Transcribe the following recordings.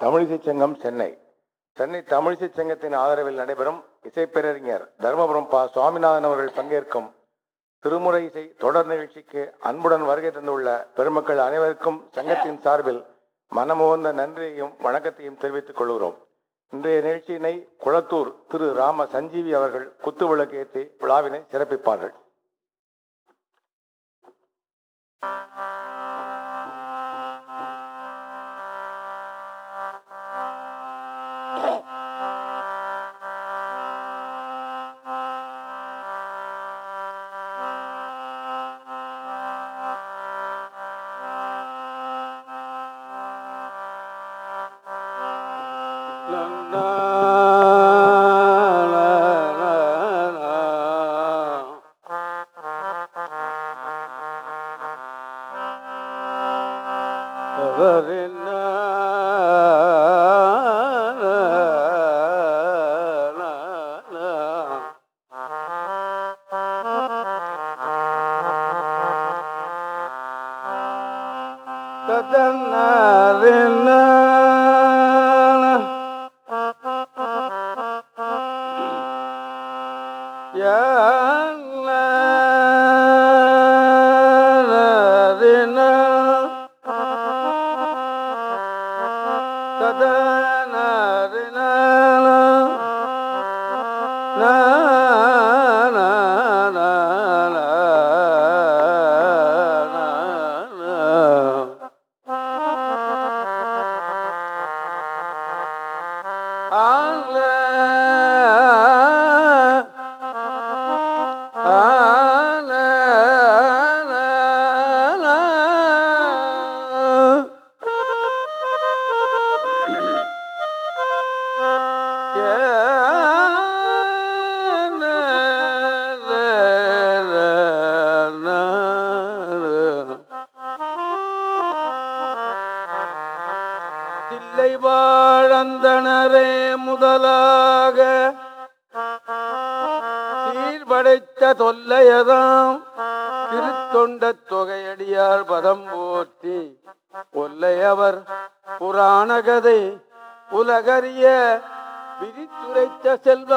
தமிழிசை சங்கம் சென்னை. சென்னை தமிழிசை சங்கத்தின் ஆதரவில் நடைபெறும் இசைப்பேரறிஞர் தர்மபுரம் பா. சுவாமிநாதன் அவர்கள் பங்கேற்கும் திருமுறை இசை தொடர் நிகழ்ச்சிக்கு அன்புடன் வருகை தந்துள்ள பெருமக்கள் அனைவருக்கும் சங்கத்தின் சார்பில் மனமுகந்த நன்றியையும் வணக்கத்தையும் தெரிவித்துக் கொள்கிறோம். இன்றைய நிகழ்ச்சியினை குளத்தூர் திரு. ராம சஞ்சீவி அவர்கள் குத்து ஏற்றி விழாவினை சிறப்பிப்பார்கள்.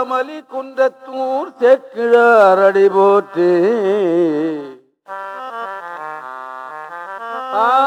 செல்வமலி குன்றத்தூர் சேக்கிழார் அடி போற்றி உலகெல்லாம்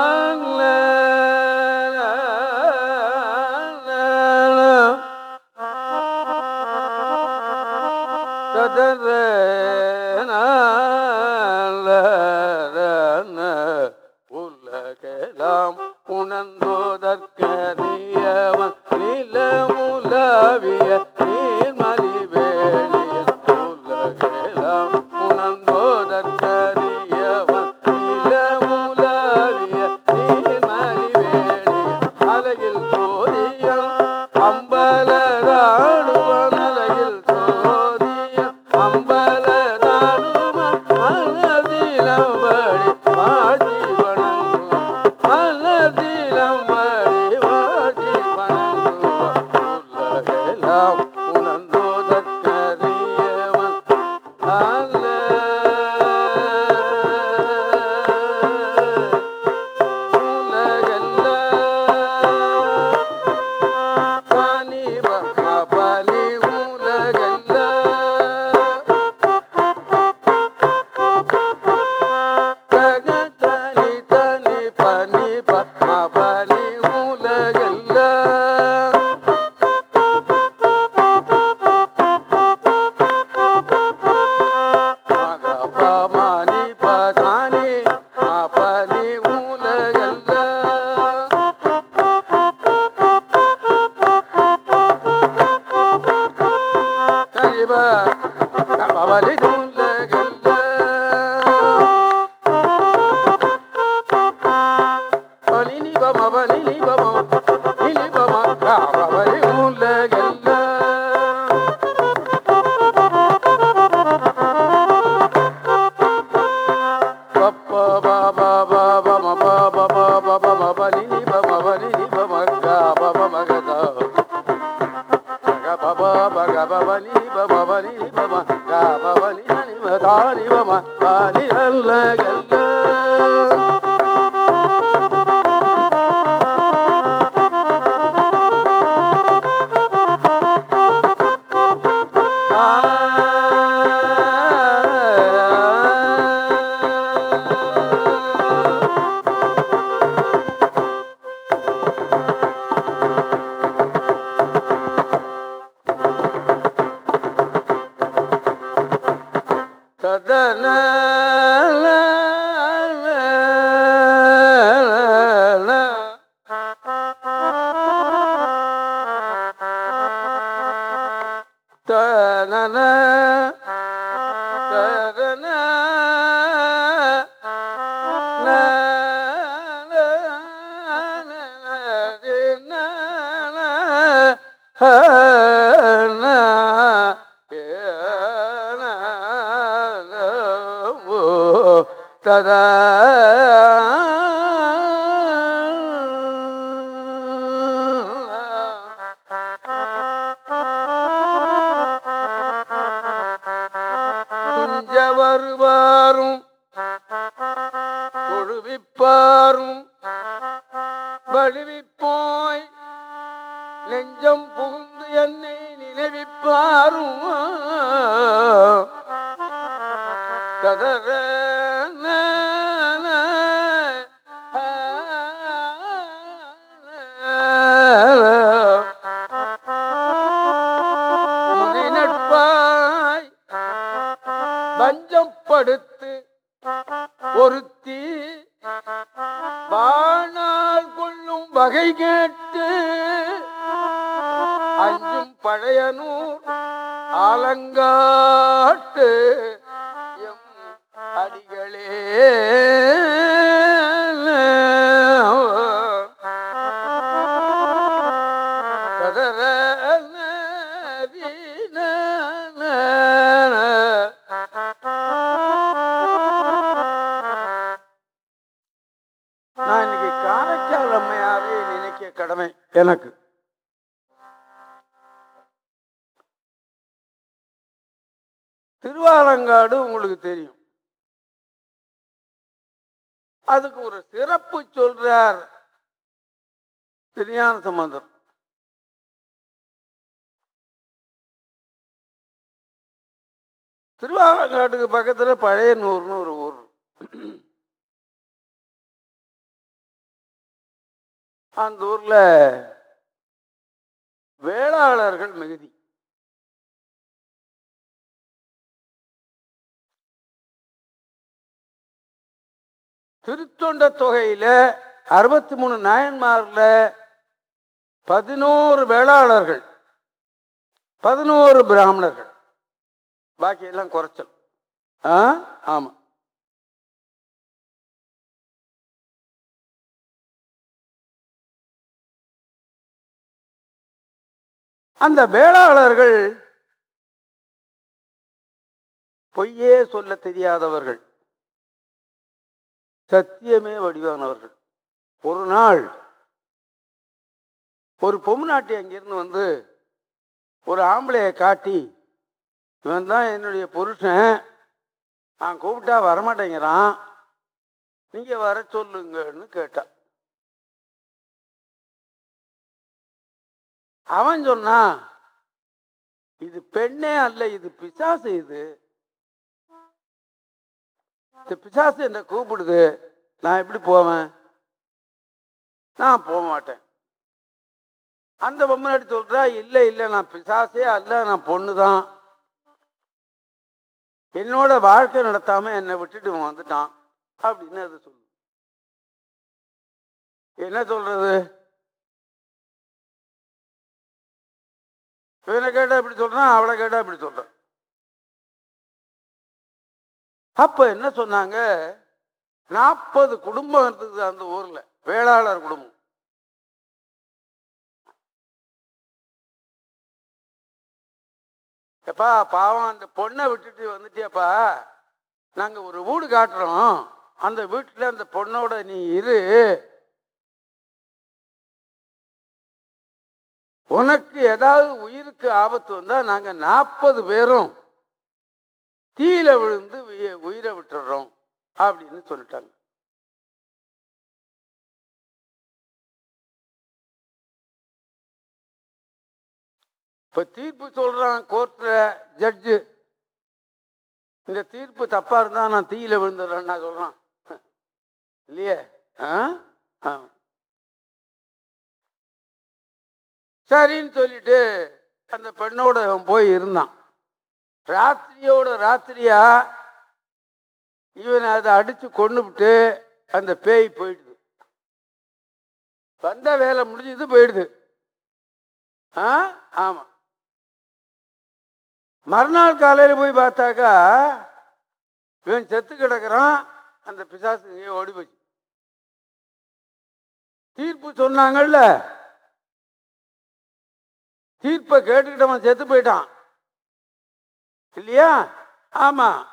da பக்கத்துல பழைய நூறுன்னு ஒரு ஊர். அந்த ஊர்ல வேளாளர்கள் மிகுதி. திருத்தொண்ட தொகையில அறுபத்தி மூணு நாயன்மார்ல பதினோரு வேளாளர்கள் பதினோரு பிராமணர்கள். பாக்கியெல்லாம் குறைச்சல். ஆ? ஆமாம் அந்த வேளாளர்கள் பொய்யே சொல்ல தெரியாதவர்கள். சத்தியமே வடிவானவர்கள். ஒரு நாள் ஒரு பொம்நாட்டி அங்கிருந்து வந்து ஒரு ஆம்பளையை காட்டி இவன் தான் என்னுடைய புருஷன் நான் கூப்பிட்டா வரமாட்டேங்கிறான். நீங்க வர சொல்லுங்கன்னு கேட்டான் அவன் சொன்னான் இது பெண்ணே அல்ல இது பிசாசு இது. இந்த பிசாசு என்ன கூப்பிடுது? நான் எப்படி போவேன்? நான் போக மாட்டேன். அந்த பொம்மனாடி சொல்றா இல்ல இல்ல நான் பிசாசே அல்ல நான் பொண்ணுதான். என்னோட வாழ்க்கை நடத்தாம என்னை விட்டுட்டு வந்துட்டான் அப்படின்னு அது சொல்லு என்ன சொல்றது? இவனை கேட்டா இப்படி சொல்றான் அவளை கேட்டா இப்படி சொல்றான். அப்ப என்ன சொன்னாங்க? நாற்பது குடும்பம் இருந்தது அந்த ஊர்ல வேளாளர் குடும்பம். எப்பா பாவம் அந்த பொண்ணை விட்டுட்டு வந்துட்டியப்பா? நாங்கள் ஒரு வீடு காட்டுறோம். அந்த வீட்டில் அந்த பொண்ணோட நீ இரு. உனக்கு ஏதாவது உயிருக்கு ஆபத்து வந்தால் நாங்கள் நாற்பது பேரும் தீயில விழுந்து உயிரை விட்டுடுறோம் அப்படின்னு சொல்லிட்டாங்க. இப்ப தீர்ப்பு சொல்றான் கோர்ட்ல ஜட்ஜு இந்த தீர்ப்பு தப்பா இருந்தா நான் தீயில விழுந்துடுறேன்னா சொல்றான். இல்லையே? ஆ? சரின்னு சொல்லிட்டு அந்த பெண்ணோட அவன் போய் இருந்தான். ராத்திரியோட ராத்திரியா இவனை அதை அடிச்சு கொண்டுவிட்டு அந்த பேய் போயிடுது. வந்த வேலை முடிஞ்சது போயிடுது. ஆ? ஆமா. மறுநாள் காலையில் போய் பார்த்தாக்கா இவன் செத்து கிடக்குறான் அந்த பிசாசு எங்கேயோ ஓடி போச்சு. தீர்ப்பு சொன்னாங்கல்ல. தீர்ப்பை கேட்டுக்கிட்டவன் செத்து போயிட்டான். இல்லையா? ஆமா.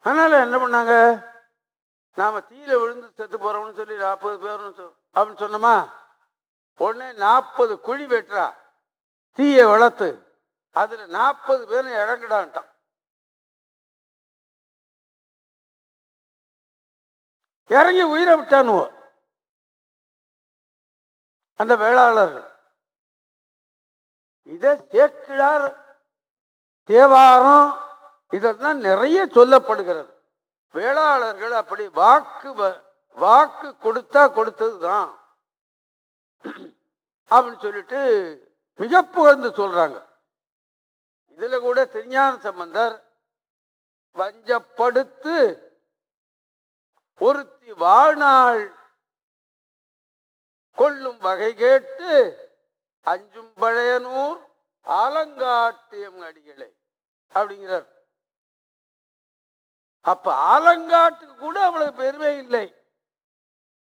அதனால என்ன பண்ணாங்க? நாம தீயில விழுந்து செத்து போறோம்னு சொல்லி நாற்பது பேர்னு அப்படின்னு சொன்னோமா? உடனே நாற்பது குழி வெட்டுறா. தீயை வளர்த்து அதுல நாற்பது பேரும் இறங்கிடான்ட்டான் இறங்கி உயிரை விட்டானுவோ? அந்த வேளாளர்கள். இதை சேக்கிழார் தேவாரம் இதெல்லாம் நிறைய சொல்லப்படுகிறது. வேளாளர்கள் அப்படி வாக்கு வ- வாக்கு கொடுத்தா கொடுத்தது தான் அப்படின்னு சொல்லிட்டு மிக புகழ்ந்து சொல்றாங்க. இதுல கூட திருஞான சம்பந்தர் வஞ்சப்படுத்து ஒருத்தி வாழ்நாள் கொள்ளும் வகை கேட்டு அஞ்சும் பழையனூர் ஆலங்காட்டியம் அடிகளே அப்படிங்கிறார். அப்ப ஆலங்காட்டுக்கு கூட அவ்வளவு பெருமை இல்லை.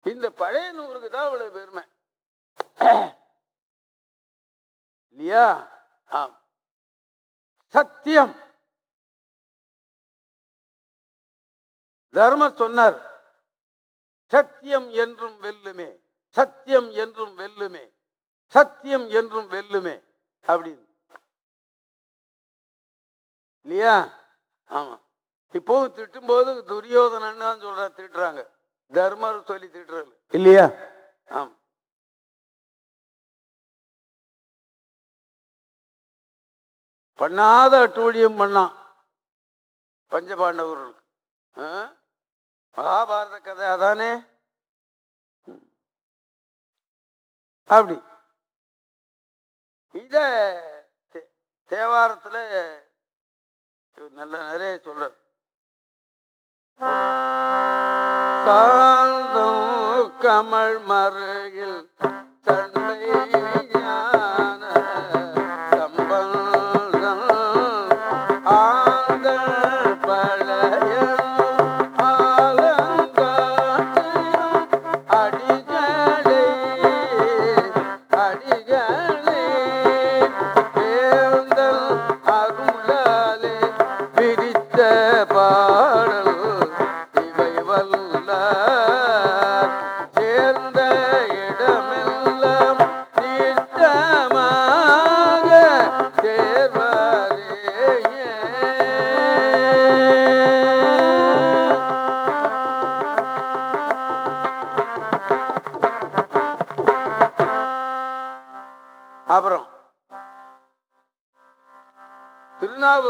இந்த பழைய நூறுக்கு தான் அவ்வளவு பெருமை. இல்லையா? ஆம். சத்தியம். தர்ம சொன்னார் சத்தியம் என்றும் வெல்லுமே சத்தியம் என்றும் வெல்லுமே சத்தியம் என்றும் வெல்லுமே அப்படின்னு. இல்லையா? ஆமா. இப்போவும் திட்டும்போது துரியோதனன் தான் சொல்ற திட்டுறாங்க. தர்மர் சொல்லி திட்டுறது இல்லையா? ஆமா. பண்ணாத அட்டூழியம் பண்ணான் பஞ்சபாண்டவர்களுக்கு ஆ? மகாபாரத கதை அதானே? அப்படி. இத தேவாரத்துல நல்ல நிறைய சொல்ற காந்தம் கமல் மருகில்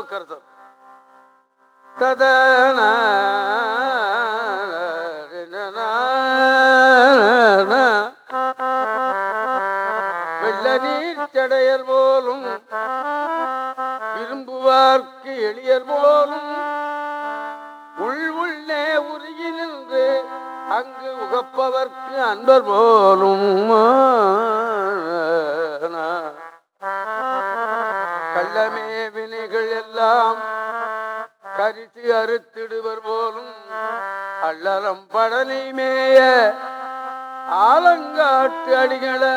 திருநாவுக்கரசர் ததன வெள்ள நீர் போலும் விரும்புவார்க்கு எளியர் போலும் உள் உள்ளே உருகி நின்று அங்கு உகப்பவர்க்கு அன்பர் போலும். கரித்து அறுத்திடுவர் போலும் அள்ளலம் படலை மேய ஆலங்காட்டு அடிகளே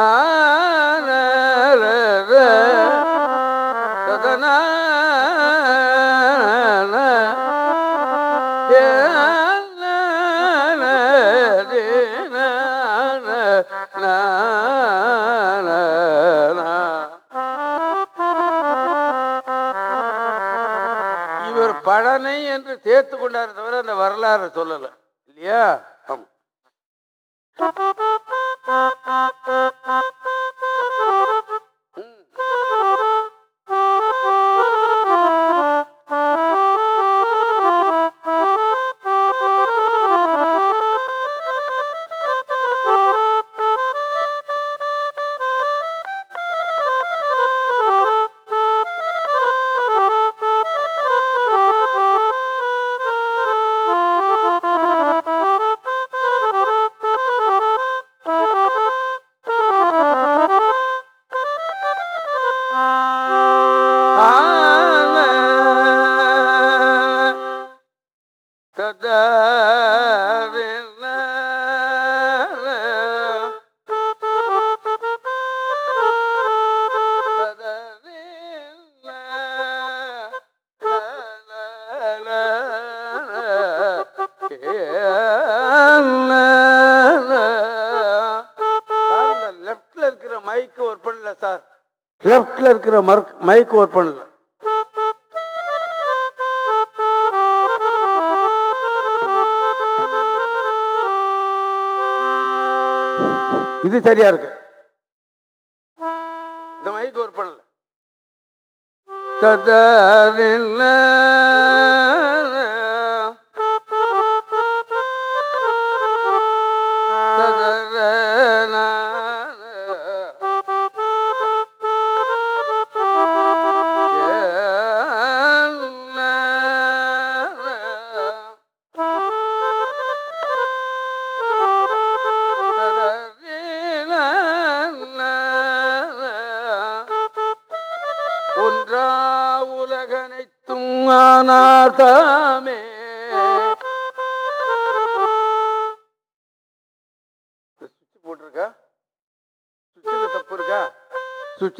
ஆ கொண்டாரு தவிர அந்த வரலாறு சொல்லலை. இல்லையா? ஆமா. இருக்கிற மர்க் மைக் ஒர்க் பண்ணல. இது சரியா இருக்கு. இந்த மைக் ஒர்க் பண்ணல. ததரில்ல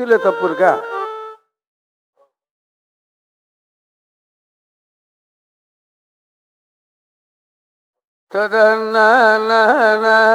சுவிட்சில் தப்பு இருக்கா? ஊழிதோர்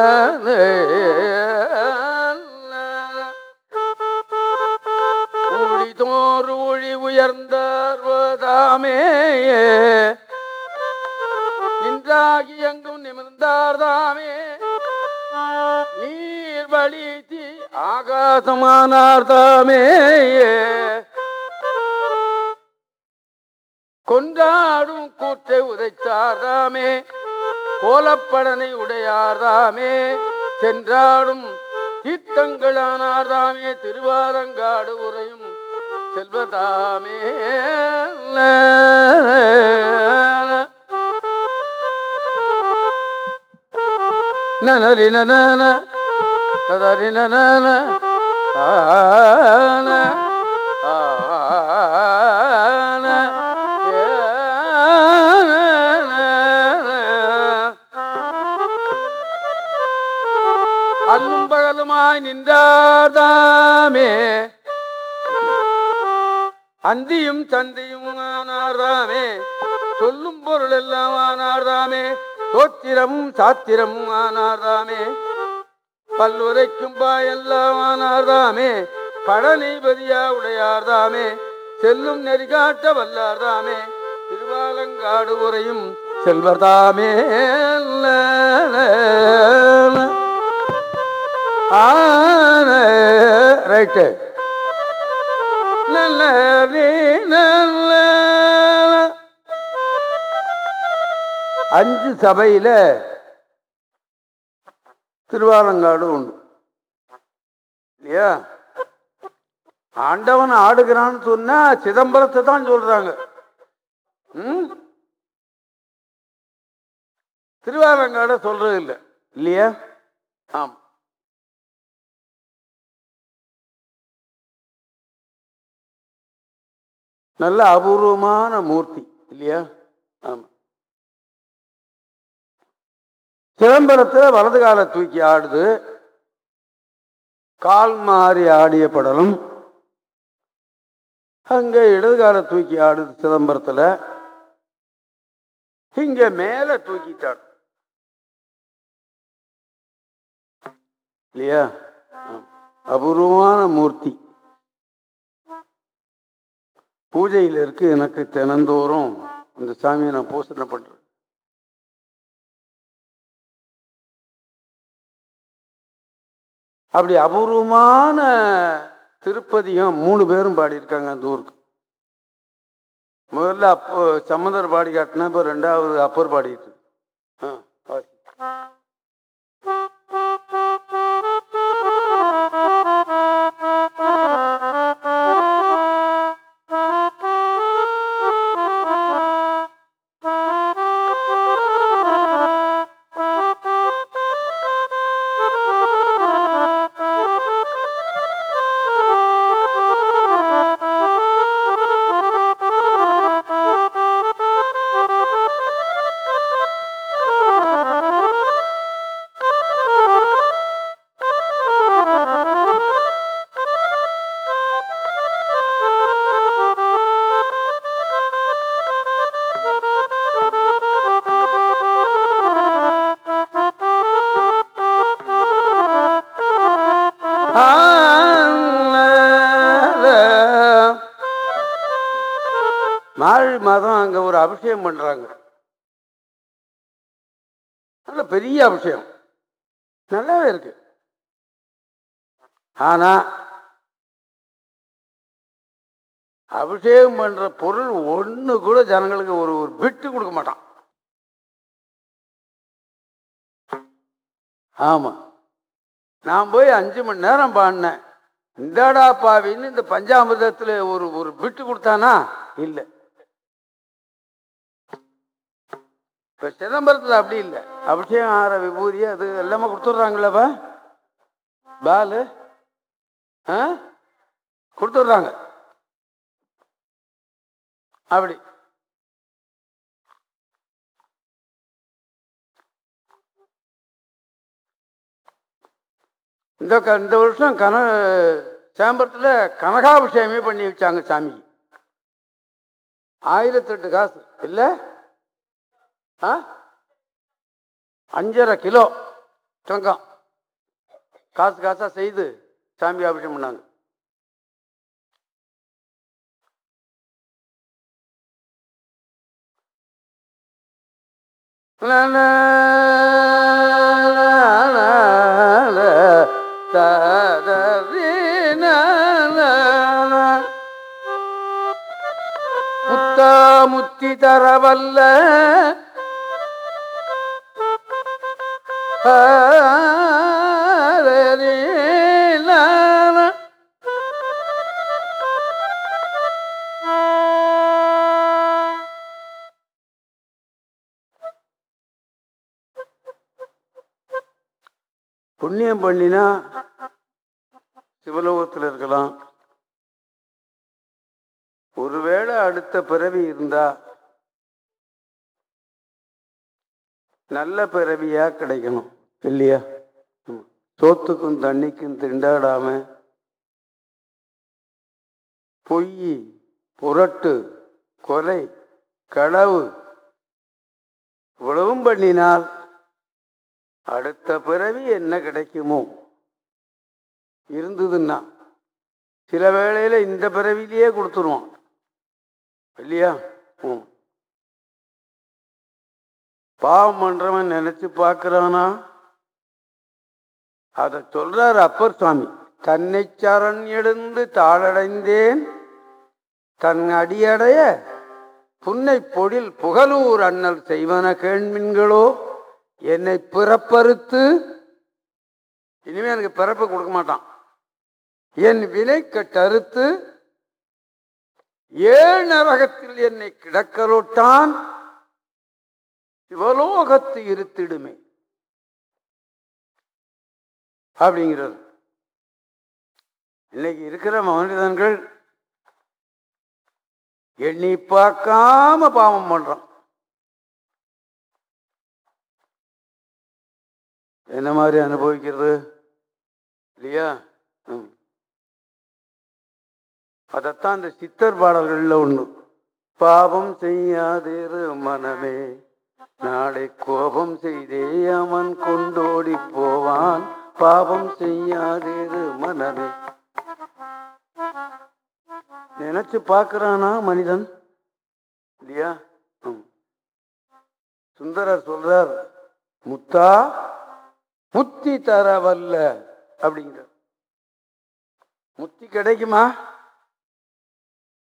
நனரி நன அல்லும் பகலுமாய் நின்றாதாமே அந்தியும் தந்தியும் ஆனார்தாமே சொல்லும் பொருள் எல்லாம் ஆனார்தாமே தோத்திரம் சாத்திரம் ஆனார்தாமே பல்லுரைக்கும் பாயெல்லாம் ஆனார்தாமே பழனிபதியா உடையார்தாமே செல்லும் நெறிகாட்ட வல்லார்தாமே திருவாலங்காடு உரையும் செல்வர்தாமே ஆன ரைட்டு நல்ல நல்ல அஞ்சு சபையில திருவாலங்காடு உண்டு. இல்லையா? ஆண்டவன் ஆடுகிறான்னு சொன்னா சிதம்பரத்தை தான் சொல்றாங்க. ம்? திருவாலங்காட சொல்றது இல்லை. இல்லையா? ஆம். நல்ல அபூர்வமான மூர்த்தி. இல்லையா? ஆமா. சிதம்பரத்தில் வலது காலை தூக்கி ஆடுது. கால் மாறி ஆடிய படலும் அங்கே இடது காலை தூக்கி ஆடுது சிதம்பரத்தில். இங்கே மேலே தூக்கிட்டாடு இல்லையா? அபூர்வமான மூர்த்தி. பூஜையில் இருக்கு எனக்கு தினந்தோறும் இந்த சாமியை நான் பூசணை பண்றேன். அப்படி அபூர்வமான திருப்பதியும் மூணு பேரும் பாடியிருக்காங்க அந்த ஊருக்கு. முதல்ல அப்போ சம்மந்தர் பாடி காட்டினா இப்போ ரெண்டாவது அப்பர் பாடிட்டு. ஆ, அங்கே ஒரு அபிஷேகம் பண்ணுறாங்க நல்ல பெரிய அபிஷேகம். நல்லாவே இருக்கு. ஆனா அபிஷேகம் பண்ற பொருள் ஒன்னு கூட ஜனங்களுக்கு ஒரு ஒரு பிட்டு கொடுக்க மாட்டான். ஆமா. நான் போய் அஞ்சு மணி நேரம் பாடினேன். இந்தாடா பாவின்னு இந்த பஞ்சாமிர்தத்துல ஒரு ஒரு பிட்டு கொடுத்தானா? இல்லை இப்ப சிதம்பரத்தில் அப்படி இல்லை. அபிஷேகம் ஆற விபூதி அது எல்லாமே கொடுத்துட்றாங்களப்பா பாலு ஆ? கொடுத்துட்றாங்க. அப்படி. இந்த க- இந்த வருஷம் கன சேம்பரத்தில் கனகாபிஷேகமே பண்ணி வச்சாங்க சாமி. ஆயிரத்தெட்டு காசு. இல்லை? ஆ? அஞ்சரை கிலோ தங்கம். காசு காசா செய்து சாமி அபிஷேகம் பண்ணாங்க. முத்தா முத்தி தரவல்ல புண்ணியம் பண்ணினா சிவலோகத்தில் இருக்கலாம். ஒருவேளை அடுத்த பிறவி இருந்தா நல்ல பிறவியா கிடைக்கணும் இல்லையா? சோத்துக்கும் தண்ணிக்கும் திண்டாடாம பொய் புரட்டு கொலை களவு இவ்வளவும் பண்ணினால் அடுத்த பிறவி என்ன கிடைக்குமோ? இருந்ததுன்னா சில வேளையில இந்த பிறவிலேயே கொடுத்துருவான் இல்லையா? ம். பாவம் பண்றவன் நினைச்சு பார்க்கறானா? அத சொல்றார் அப்பர் சுவாமி. தன்னை சரண் எழுந்து தாளடைந்தேன் தன் அடியடைய புன்னை பொழில் புகழூர் அண்ணல் செய்வன கேள்மின்களோ என்னை பிறப்பறுத்து இனிமே எனக்கு பிறப்பு கொடுக்க மாட்டான். என் வினை கட்டறுத்து ஏழு நரகத்தில் என்னை கிடக்கலோட்டான்? சிவலோகத்து இருத்திடுமே. அப்படிங்கிறது. இன்னைக்கு இருக்கிற மனிதன்கள் எண்ணி பார்க்காம பாவம் பண்றான். என்ன மாதிரி அனுபவிக்கிறது? இல்லையா? ம். அதைத்தான் இந்த சித்தர் பாடல்கள்ல ஒண்ணு பாவம் செய்யாதேரு மனமே. நாளை கோபம் செய்தே அவன் கொண்டோடி போவான். பாவம் செய்யாதிரு மனமே நினைச்சு பார்க்கறானா மனிதன்? இல்லையா? ம். சுந்தரர் சொல்றார் முத்தா முத்தி தர அப்படிங்கிற முத்தி கிடைக்குமா?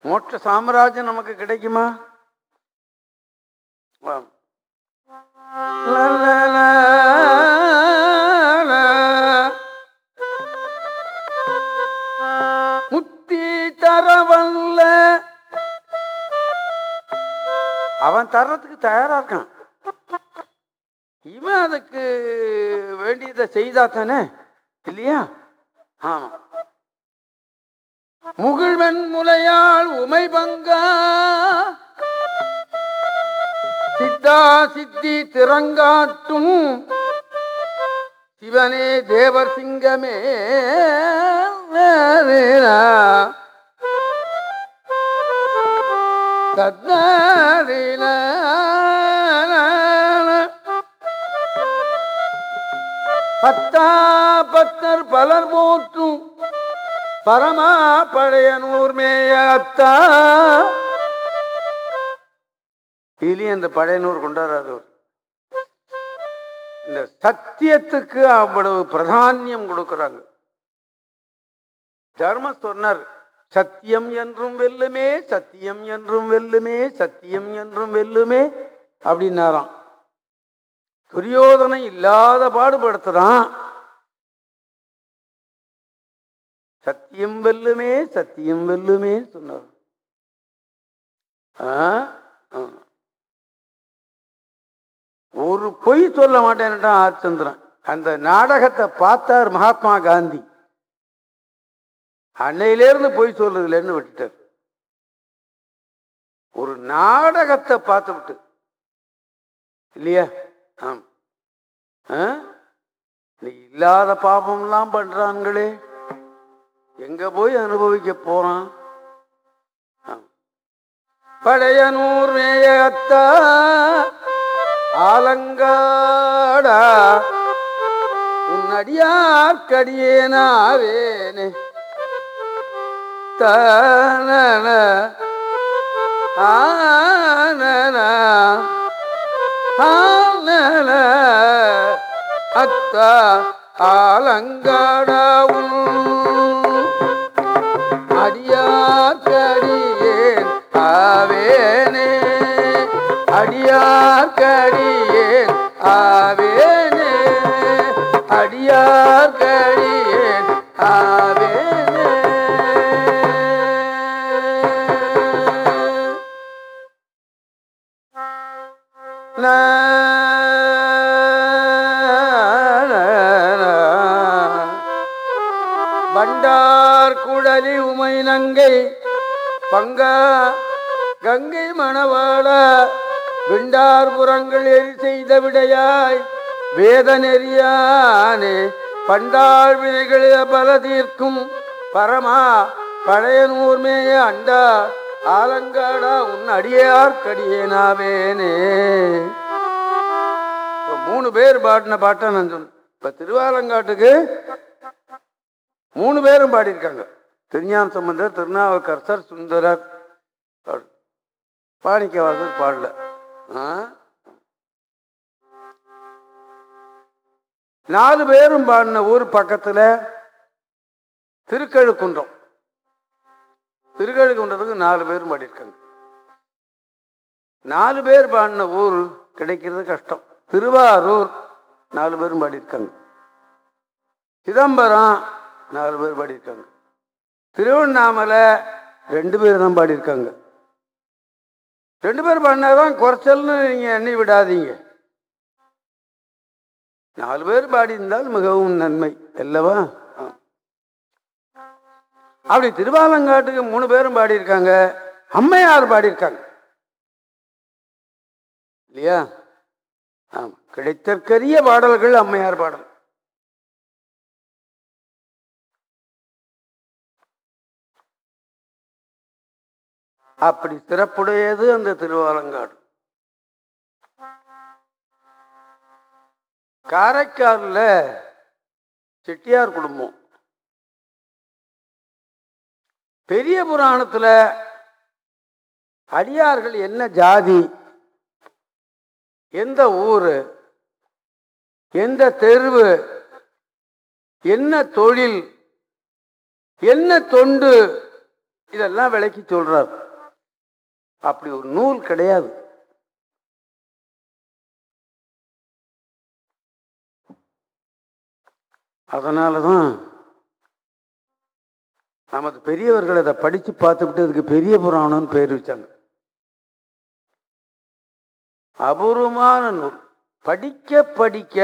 மோட்ச சாம்ராஜ்யம் நமக்கு கிடைக்குமா? முத்தி தரவல்ல. அவன் தர்றதுக்கு தயாரா இருக்கான். இவன் அதுக்கு வேண்டியதை செய்தா தானே? இல்லையா? ஆமா. முகிழ்வன் முலையாள் உமை பங்கா. சித்தா சித்தி திறங்காட்டும் சிவனே தேவர் சிங்கமே. பத்தா பத்தர் பலர் போற்றும் பரமா பழையனூர் மேய இதுலேயும் இந்த பழையனூர் கொண்டாடுறாரு இந்த சத்தியத்துக்கு அவ்வளவு பிராதானியம் கொடுக்கறாங்க. தர்ம சொன்னார் சத்தியம் என்றும் வெல்லுமே சத்தியம் என்றும் வெல்லுமே சத்தியம் என்றும் வெல்லுமே அப்படின்னாராம். துரியோதனை இல்லாத பாடுபடுத்துறான். சத்தியம் வெல்லுமே சத்தியம் வெல்லுமே சொன்னார். ஆ? ஒரு பொய் சொல்ல மாட்டேன்னுட்டான் ஆச்சந்திரன் அந்த நாடகத்தை பார்த்தார் மகாத்மா காந்தி. அன்னையிலேருந்து பொய் சொல்றதுலன்னு விட்டுட்டார். ஒரு நாடகத்தை பார்த்து விட்டு. இல்லையா? ஆம். ஆ? இல்லாத பாபம்லாம் பண்றாங்களே எங்க போய் அனுபவிக்க போறான்? பழைய நூறு மேயத்தா ஆலங்காடா உன்னடியார்க்கடியேனாவேனே அடியார்க்கடியேனாவேனே. ஆன ஆனன அத்தா ஆலங்காடா உன் ಕರಿ வேத நெறியானே பண்டாள் வினைகள் பல தீர்க்கும். பரமா பழைய மேய அண்டா ஆலங்காடா உன் அடியார்க்கடியேனாவேனே இப்போ மூணு பேர் பாடின பாட்டை நான் சொன்னேன் இப்ப திருவாலங்காட்டுக்கு மூணு பேரும் பாடியிருக்காங்க. திருஞான சம்பந்தர் திருநாவுக்கரசர் சுந்தரர் பாணிக்கவாசர் பாடல. ஆ? நாலு பேரும் பாடின ஊர் பக்கத்தில் திருக்கழுக்குன்றம். திருக்கழுக்குன்றதுக்கு நாலு பேரும் பாடியிருக்காங்க. நாலு பேர் பாடின ஊர் கிடைக்கிறது கஷ்டம். திருவாரூர் நாலு பேரும் பாடியிருக்காங்க. சிதம்பரம் நாலு பேர் பாடியிருக்காங்க. திருவண்ணாமலை ரெண்டு பேர் தான் பாடியிருக்காங்க. ரெண்டு பேர் பாடினாதான் குறைச்சல்னு நீங்கள் எண்ணி விடாதீங்க. நாலு பேர் பாடியிருந்தால் மிகவும் நன்மை. அல்லவா? ஆ. அப்படி திருவாலங்காட்டுக்கு மூணு பேரும் பாடியிருக்காங்க. அம்மையார் பாடியிருக்காங்க. இல்லையா? ஆமா. கிடைத்தற்கரிய பாடல்கள் அம்மையார் பாடல். அப்படி சிறப்புடையது அந்த திருவாலங்காடு. காரைக்காலில் செட்டியார் குடும்பம். பெரிய புராணத்துல அடியார்கள் என்ன ஜாதி எந்த ஊர் எந்த தெருவு என்ன தொழில் என்ன தொண்டு இதெல்லாம் விளக்கி சொல்றார். அப்படி ஒரு நூல் கிடையாது. அதனாலதான் நமது பெரியவர்கள் அதை படித்து பார்த்துக்கிட்டு அதுக்கு பெரிய புராணம்னு பேர் வச்சாங்க. அபூர்வமான நூல். படிக்க படிக்க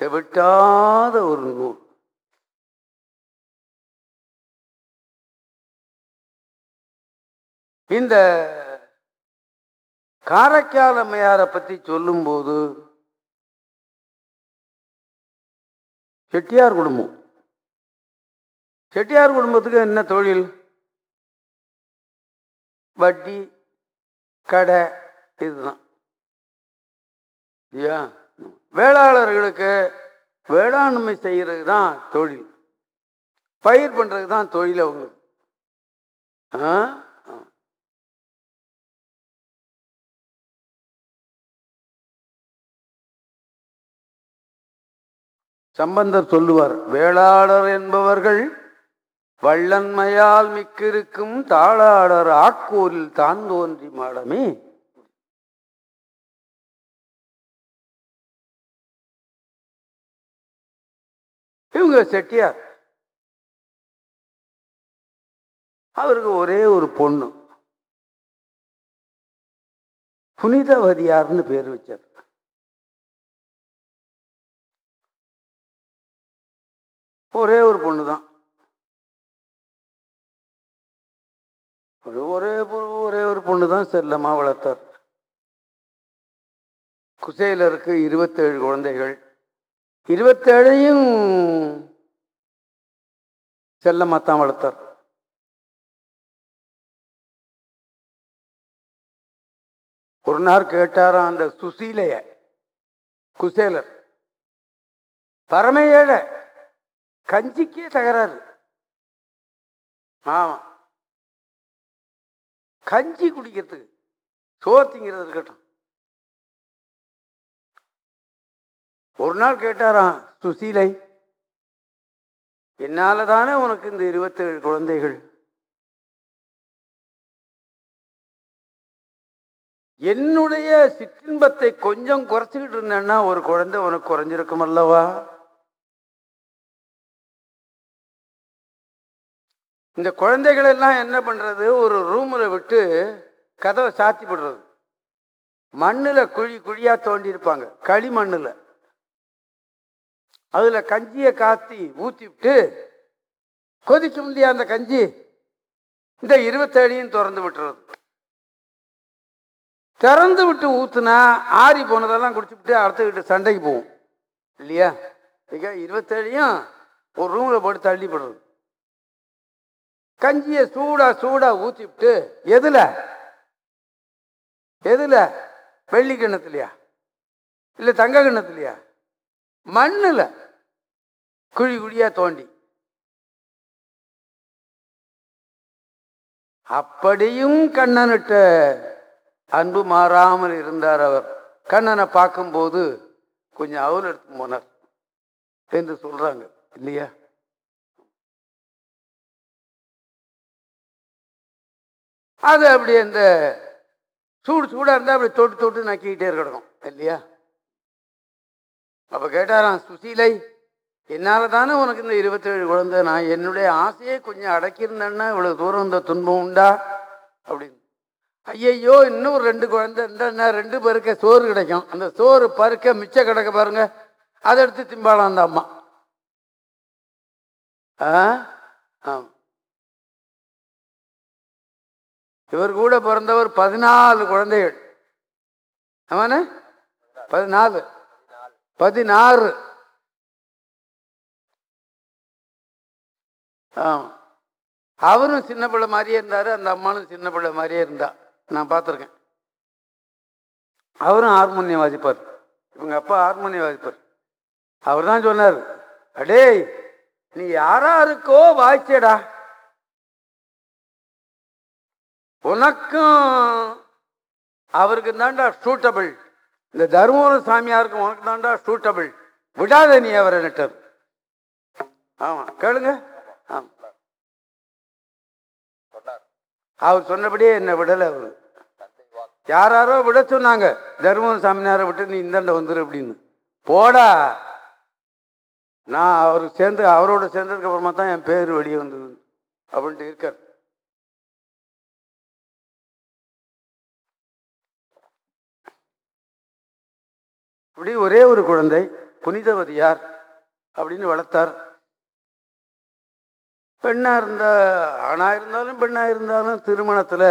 தெவிட்டாத ஒரு நூல். இந்த காரைக்கால் அம்மையாரை பற்றி சொல்லும்போது செட்டியார் குடும்பம். செட்டியார் குடும்பத்துக்கு என்ன தொழில்? வட்டி கடை இதுதான். இல்லையா வேளாளர்களுக்கு வேளாண்மை செய்யறது தான் தொழில். பயிர் பண்ணுறது தான் தொழில் அவங்க. ஆ. சம்பந்தர் சொல்லுவார் வேளாளர் என்பவர்கள் வள்ளன்மையால் மிக்கிருக்கும் தாளாளர் ஆக்கூரில் தான் தோன்றி மாடமே. இவங்க செட்டியார். அவருக்கு ஒரே ஒரு பொண்ணு. புனிதவதியார்னு பேர் வச்சார். ஒரே ஒரு பொண்ணு தான். ஒரே ஒரே ஒரு பொண்ணு தான் செல்லமா வளர்த்தார். குசேலருக்கு இருபத்தேழு குழந்தைகள். இருபத்தேழையும் செல்லமா தான் வளர்த்தார். ஒரு நாள் கேட்டாரா அந்த சுசீலைய குசேலர் பரம ஏழை கஞ்சிக்கே தகராறு. ஆமாம் கஞ்சி குடிக்கிறதுக்கு சோத்திங்கிறது இருக்கட்டும். ஒரு நாள் கேட்டாராம் சுசீலை என்னால தானே உனக்கு இந்த இருபத்தேழு குழந்தைகள்? என்னுடைய சிற்றின்பத்தை கொஞ்சம் குறைச்சிக்கிட்டு இருந்தேன்னா ஒரு குழந்தை உனக்கு குறைஞ்சிருக்கும் அல்லவா இந்த குழந்தைகள் எல்லாம் என்ன பண்ணுறது ஒரு ரூமில் விட்டு கதவை சாத்தி விடுறது மண்ணில் குழி குழியாக தோண்டி இருப்பாங்க. களிமண்ணுல அதில் கஞ்சியை காத்தி ஊற்றி விட்டு கொதிக்க முடியா அந்த கஞ்சி இந்த இருபத்தேழையும் திறந்து விட்டுறது. திறந்து விட்டு ஊற்றுனா ஆறி போனதெல்லாம் குடிச்சுட்டு வீட்டு சண்டைக்கு போகும் இல்லையா? இருபத்தேழையும் ஒரு ரூமில் போட்டு தள்ளி போடுறது. கஞ்சியை சூடா சூடா ஊத்தி விட்டு எதுல? எதுல? வெள்ளி கிண்ணத்துலயா? இல்ல தங்க கிண்ணத்துலயா? மண்ணுல. குழி குழியா தோண்டி. அப்படியும் கண்ணனிட்ட அன்பு மாறாமல் இருந்தார் அவர். கண்ணனை பார்க்கும்போது கொஞ்சம் அவர் எடுத்து போனார். என்று சொல்றாங்க. இல்லையா? அது அப்படியே இந்த சூடு சூடாக இருந்தால் அப்படி தொட்டு தொட்டு நக்கிக்கிட்டே இருக்கணும் இல்லையா? அப்போ கேட்டாராம் சுசீலை என்னால் தானே உனக்கு இந்த இருபத்தேழு குழந்தை? நான் என்னுடைய ஆசையை கொஞ்சம் அடக்கியிருந்தேன்னா இவ்வளோ தூரம் இந்த துன்பம் உண்டா? அப்படின்னு. ஐயையோ இன்னும் ஒரு ரெண்டு குழந்தை இருந்தா ரெண்டு பேருக்க சோறு கிடைக்கும். அந்த சோறு பருக்க மிச்சம் கிடக்க பாருங்க. அதை எடுத்து திம்பாளாம் அந்த அம்மா. ஆ? ஆம். இவர் கூட பிறந்தவர் பதினாலு குழந்தைகள். ஆமாண்ணே? பதினாலு. பதினாறு. ஆமா. அவரும் சின்ன பிள்ளை மாதிரியே இருந்தாரு அந்த அம்மாவும் சின்ன பிள்ளை மாதிரியே இருந்தா. நான் பார்த்துருக்கேன். அவரும் ஹார்மோனியம் வாசிப்பார் இவங்க அப்பா ஹார்மோனியம் வாசிப்பார் அவர் தான் சொன்னார் அடேய் நீ யாராருக்கோ வாய்ச்சேடா உனக்கும் அவருக்கு தாண்டா சூட்டபிள் இந்த தருமபுரம் சாமியாருக்கும் உனக்கு தாண்டா சூட்டபிள் விடாத நீ அவரை நட்டர் ஆமா கேளுங்க. ஆமா. அவர் சொன்னபடியே என்னை விடலை அவரு. யாராரோ விட சொன்னாங்க தருமபுரம் சாமியாரை விட்டு நீ இந்தாண்ட வந்துரு அப்படின்னு. போடா. நான் அவர் சேர்ந்து அவரோட சேர்ந்ததுக்கு அப்புறமா தான் என் பேர் வெளியே வந்தது. அப்படின்ட்டு இருக்கார். இப்படி ஒரே ஒரு குழந்தை புனிதவதியார் அப்படின்னு வளர்த்தார். பெண்ணா இருந்தா ஆணா இருந்தாலும் பெண்ணா இருந்தாலும் திருமணத்துல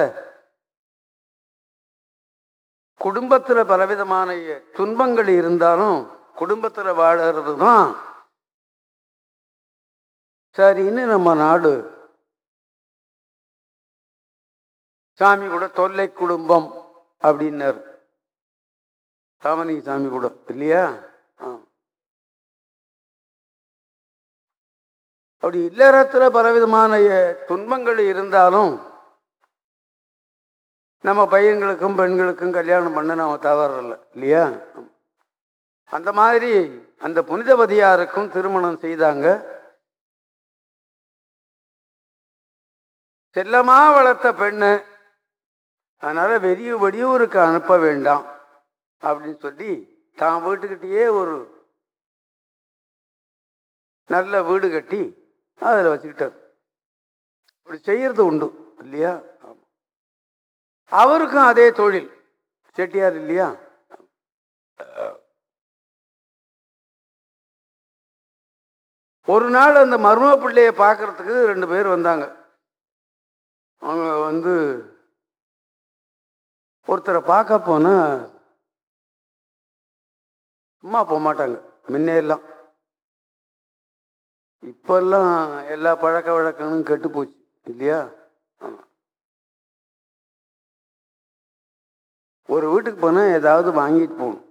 குடும்பத்துல பலவிதமான துன்பங்கள் இருந்தாலும் குடும்பத்துல வாழறது தான் சரின்னு நம்ம நாடு. சாமி கூட தொல்லை குடும்பம் அப்படின்னாரு. தாமரை சாமி கூட. இல்லையா? ஆ. அப்படி இல்லறத்துல பலவிதமான துன்பங்கள் இருந்தாலும் நம்ம பையன்களுக்கும் பெண்களுக்கும் கல்யாணம் பண்ண நாம தவறல இல்லையா? அந்த மாதிரி அந்த புனிதவதியாருக்கும் திருமணம் செய்தாங்க. செல்லமா வளர்த்த பெண்ணு அதனால வெளிய வெளியூருக்கு அனுப்ப வேண்டாம். அப்படின்னு சொல்லி தான் வீட்டுக்கிட்டேயே ஒரு நல்ல வீடு கட்டி அதில் வச்சுக்கிட்டார். அப்படி செய்யறது உண்டு இல்லையா? அவருக்கும் அதே தொழில். செட்டியார் இல்லையா? ஒரு நாள் அந்த மர்ம பிள்ளைய பார்க்கறதுக்கு ரெண்டு பேர் வந்தாங்க. அவங்க வந்து ஒருத்தரை பார்க்க போனால் சும்மா போக மாட்டாங்க. முன்னே எல்லாம். இப்பெல்லாம் எல்லா பழக்க வழக்கங்களும் கெட்டு போச்சு. இல்லையா? ஒரு வீட்டுக்கு போனால் ஏதாவது வாங்கிட்டு போகணும்.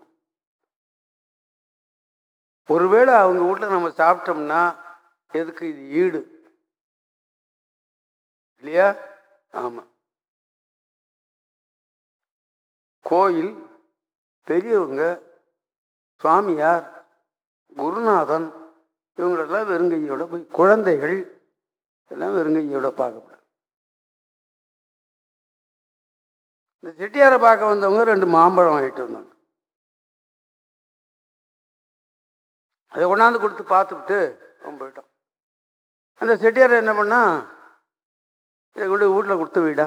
ஒருவேளை அவங்க வீட்டில் நம்ம சாப்பிட்டோம்னா எதுக்கு இது ஈடு? இல்லையா? ஆமாம் கோயில் பெரியவங்க சுவாமியார் குருநாதன் இவங்களெல்லாம் வெறுங்கையோட போய் குழந்தைகள் எல்லாம் வெறுங்கையோட பார்க்கப்படும். இந்த செட்டியாரை பார்க்க வந்தவங்க ரெண்டு மாம்பழம் வாங்கிட்டு வந்தாங்க. அதை கொண்டாந்து கொடுத்து பார்த்துக்கிட்டு அவன் போயிட்டான். அந்த செட்டியார் என்ன பண்ணா இதை கொண்டு வீட்டில் கொடுத்து வீடா.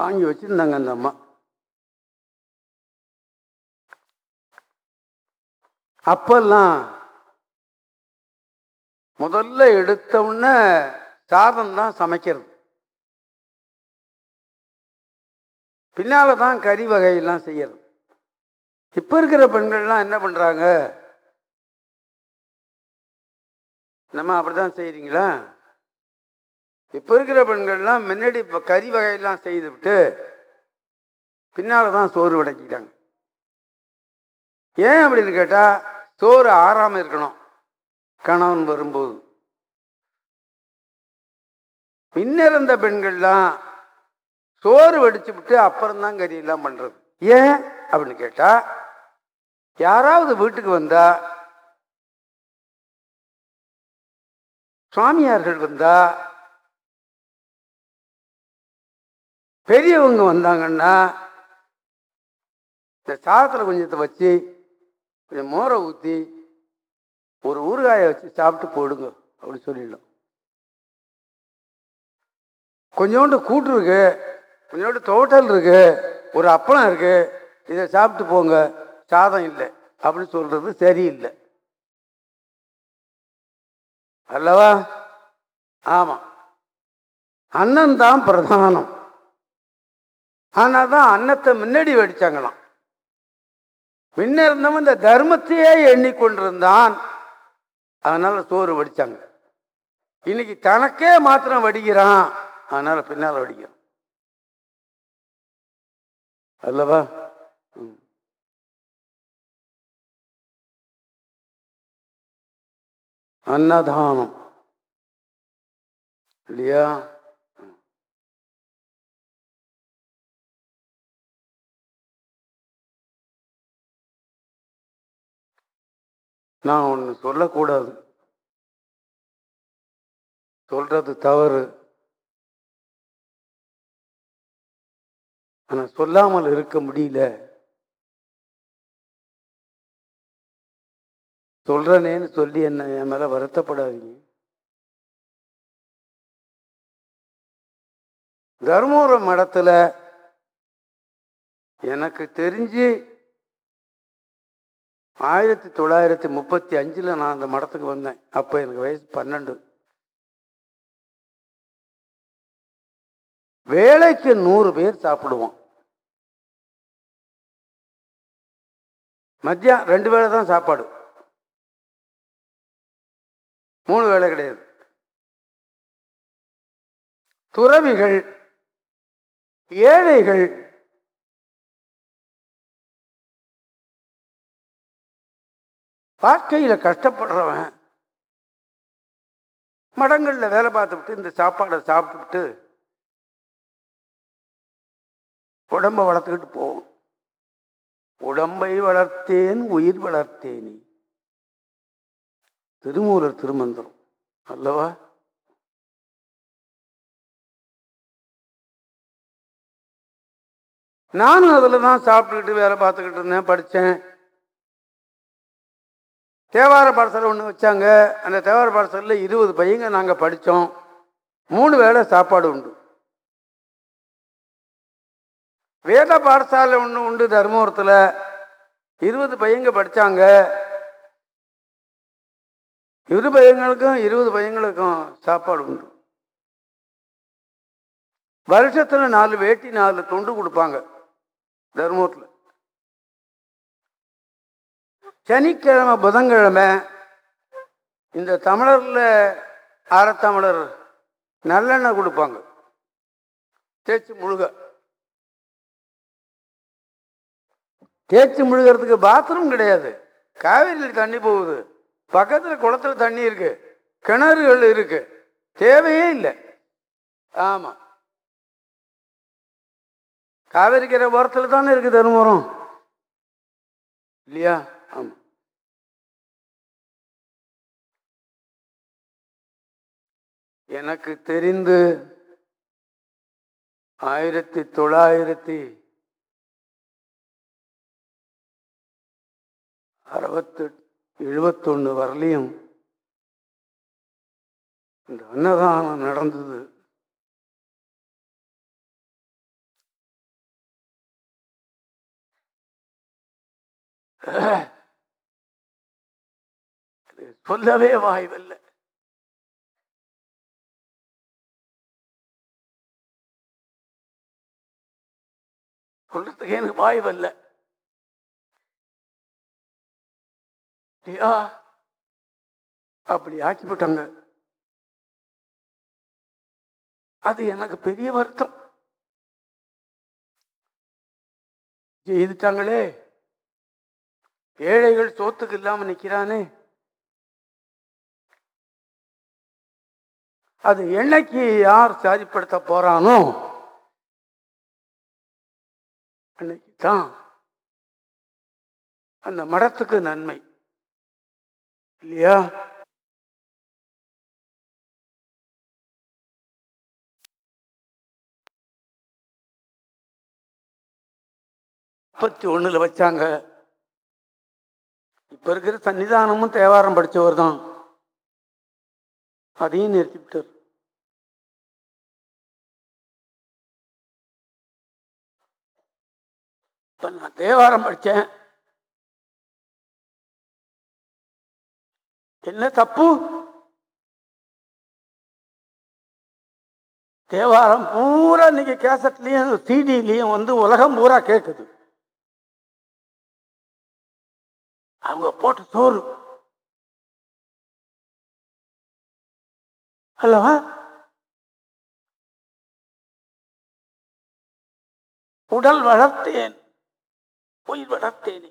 வாங்கி வச்சிருந்தாங்க அந்த அம்மா. அப்பெல்லாம் முதல்ல எடுத்தவுடனே சாதம் தான் சமைக்கிறது. பின்னால் தான் கறி வகையெல்லாம் செய்யறது. இப்போ இருக்கிற பெண்கள்லாம் என்ன பண்ணுறாங்க நம்ம அப்படிதான் செய்கிறீங்களா இப்போ இருக்கிற பெண்கள்லாம் முன்னாடி இப்போ கறி வகையெல்லாம் செய்து விட்டு பின்னால தான் சோறு விளக்கிட்டாங்க. ஏன் அப்படின்னு கேட்டால் சோறு ஆறாமல் இருக்கணும். கணவன் வரும்போது. பின்னிறந்த பெண்கள்லாம் சோறு வடிச்சு விட்டு அப்புறம்தான் கறி எல்லாம் ஏன் அப்படின்னு கேட்டால் யாராவது வீட்டுக்கு வந்தால் சுவாமியார்கள் வந்தால் பெரியவங்க வந்தாங்கன்னா இந்த சாதத்தில் கொஞ்சத்தை வச்சு கொஞ்சம் மோரை ஊற்றி ஒரு ஊறுகாயை வச்சு சாப்பிட்டு போடுங்க அப்படி சொல்லிடலாம். கொஞ்சோண்டு கூட்டு இருக்கு கொஞ்சோண்டு தோட்டல் இருக்கு ஒரு அப்பளம் இருக்கு இதை சாப்பிட்டு போங்க சாதம் இல்லை அப்படின்னு சொல்றது சரியில்லை. அல்லவா? ஆமா. அண்ணன் தான் பிரதானம். ஆனால் தான் அன்னத்தை முன்னாடி வெடிச்சாங்களாம். முன்ன இருந்தவன் இந்த தர்மத்தையே எண்ணிக்கொண்டிருந்தான். அதனால சோறு வடிச்சாங்க. இன்னைக்கு தனக்கே மாத்திரம் வடிக்கிறான். அதனால பின்னால வடிக்கிறான். அல்லவா? ம். அன்னதானம். இல்லையா? நான் ஒன்று சொல்லக்கூடாது. சொல்றது தவறு. ஆனால் சொல்லாமல் இருக்க முடியல. சொல்றனேன்னு சொல்லி என்ன என் மேல வருத்தப்படாதீங்க. தர்மபுரம் மடத்துல எனக்கு தெரிஞ்சு ஆயிரத்தி தொள்ளாயிரத்தி முப்பத்தி அஞ்சில் நான் அந்த மடத்துக்கு வந்தேன். அப்போ எனக்கு வயசு பன்னெண்டு. வேலைக்கு நூறு பேர் சாப்பிடுவோம். மத்தியம் ரெண்டு வேளை தான் சாப்பாடு. மூணு வேளை கிடையாது. துறவிகள் ஏழைகள் வாழ்க்கையில் கஷ்டப்படுறவன் மடங்களில் வேலை பார்த்துவிட்டு இந்த சாப்பாடை சாப்பிட்டுட்டு உடம்பை வளர்த்துக்கிட்டு போவோம் உடம்பை வளர்த்தேன் உயிர் வளர்த்தேனி. திருமூலர் திருமந்திரம் அல்லவா? நானும் அதில் தான் சாப்பிட்டுக்கிட்டு வேலை பார்த்துக்கிட்டு இருந்தேன் படித்தேன். தேவார பாடசாலை ஒன்று வச்சாங்க. அந்த தேவார பாடசாலையில் இருபது பையங்க நாங்கள் படித்தோம் மூணு வேளை சாப்பாடு உண்டு. வேத பாடசாலை ஒன்று உண்டு தருமபுரத்தில். இருபது பையங்க படித்தாங்க இரு பையங்களுக்கும் இருபது பையங்களுக்கும் சாப்பாடு உண்டு. வருஷத்தில் நாலு வேட்டி நாலு தொண்டு கொடுப்பாங்க தர்மபுரத்தில். சனிக்கிழமை புதன்கிழமை இந்த தமிழரில் ஆரத்தமிழர் நல்லெண்ணெய் கொடுப்பாங்க. தேய்ச்சி முழுக. தேய்ச்சி முழுகிறதுக்கு பாத்ரூம் கிடையாது. காவேரியில் தண்ணி போகுது. பக்கத்தில் குளத்துல தண்ணி இருக்கு. கிணறுகள் இருக்கு. தேவையே இல்லை. ஆமாம் காவேரிக்கரை ஓரத்தில் தானே இருக்கு தருமபுரம். இல்லையா? ஆமாம் எனக்கு தெரிந்து ஆயிரத்தி தொள்ளாயிரத்தி அறுபத்து எழுபத்தொன்று வரலையும் இந்த அன்னதானம் நடந்தது. சொல்லவே வாய்வில்லை. சொல்றதுக்கு எனக்கு வாய்வில்ல ஐயா அப்படி ஆக்கி போட்டாங்க. அது எனக்கு பெரிய வருத்தம். செய்துட்டாங்களே ஏழைகள் சோத்துக்கு இல்லாம நிக்கிறானே. அது என்னைக்கு யார் சரிப்படுத்த போறானோ? அன்னைக்கு தான் அந்த மடத்துக்கு நன்மை. இல்லையா? முப்பத்தி ஒண்ணுல வச்சாங்க. இப்ப இருக்கிற சன்னிதானமும் தேவாரம் படிச்சவர் தான். அதையும் நிறுத்திவிட்டார். இப்போ நான் தேவாரம் படித்தேன் என்ன தப்பு? தேவாரம் பூரா இன்னைக்கு கேசட்லேயும் சிடிலையும் வந்து உலகம் பூரா கேட்குது அவங்க போட்டு சோறு. அல்லவா உடல் வளர்த்தேன். போய் வளர்த்தேனே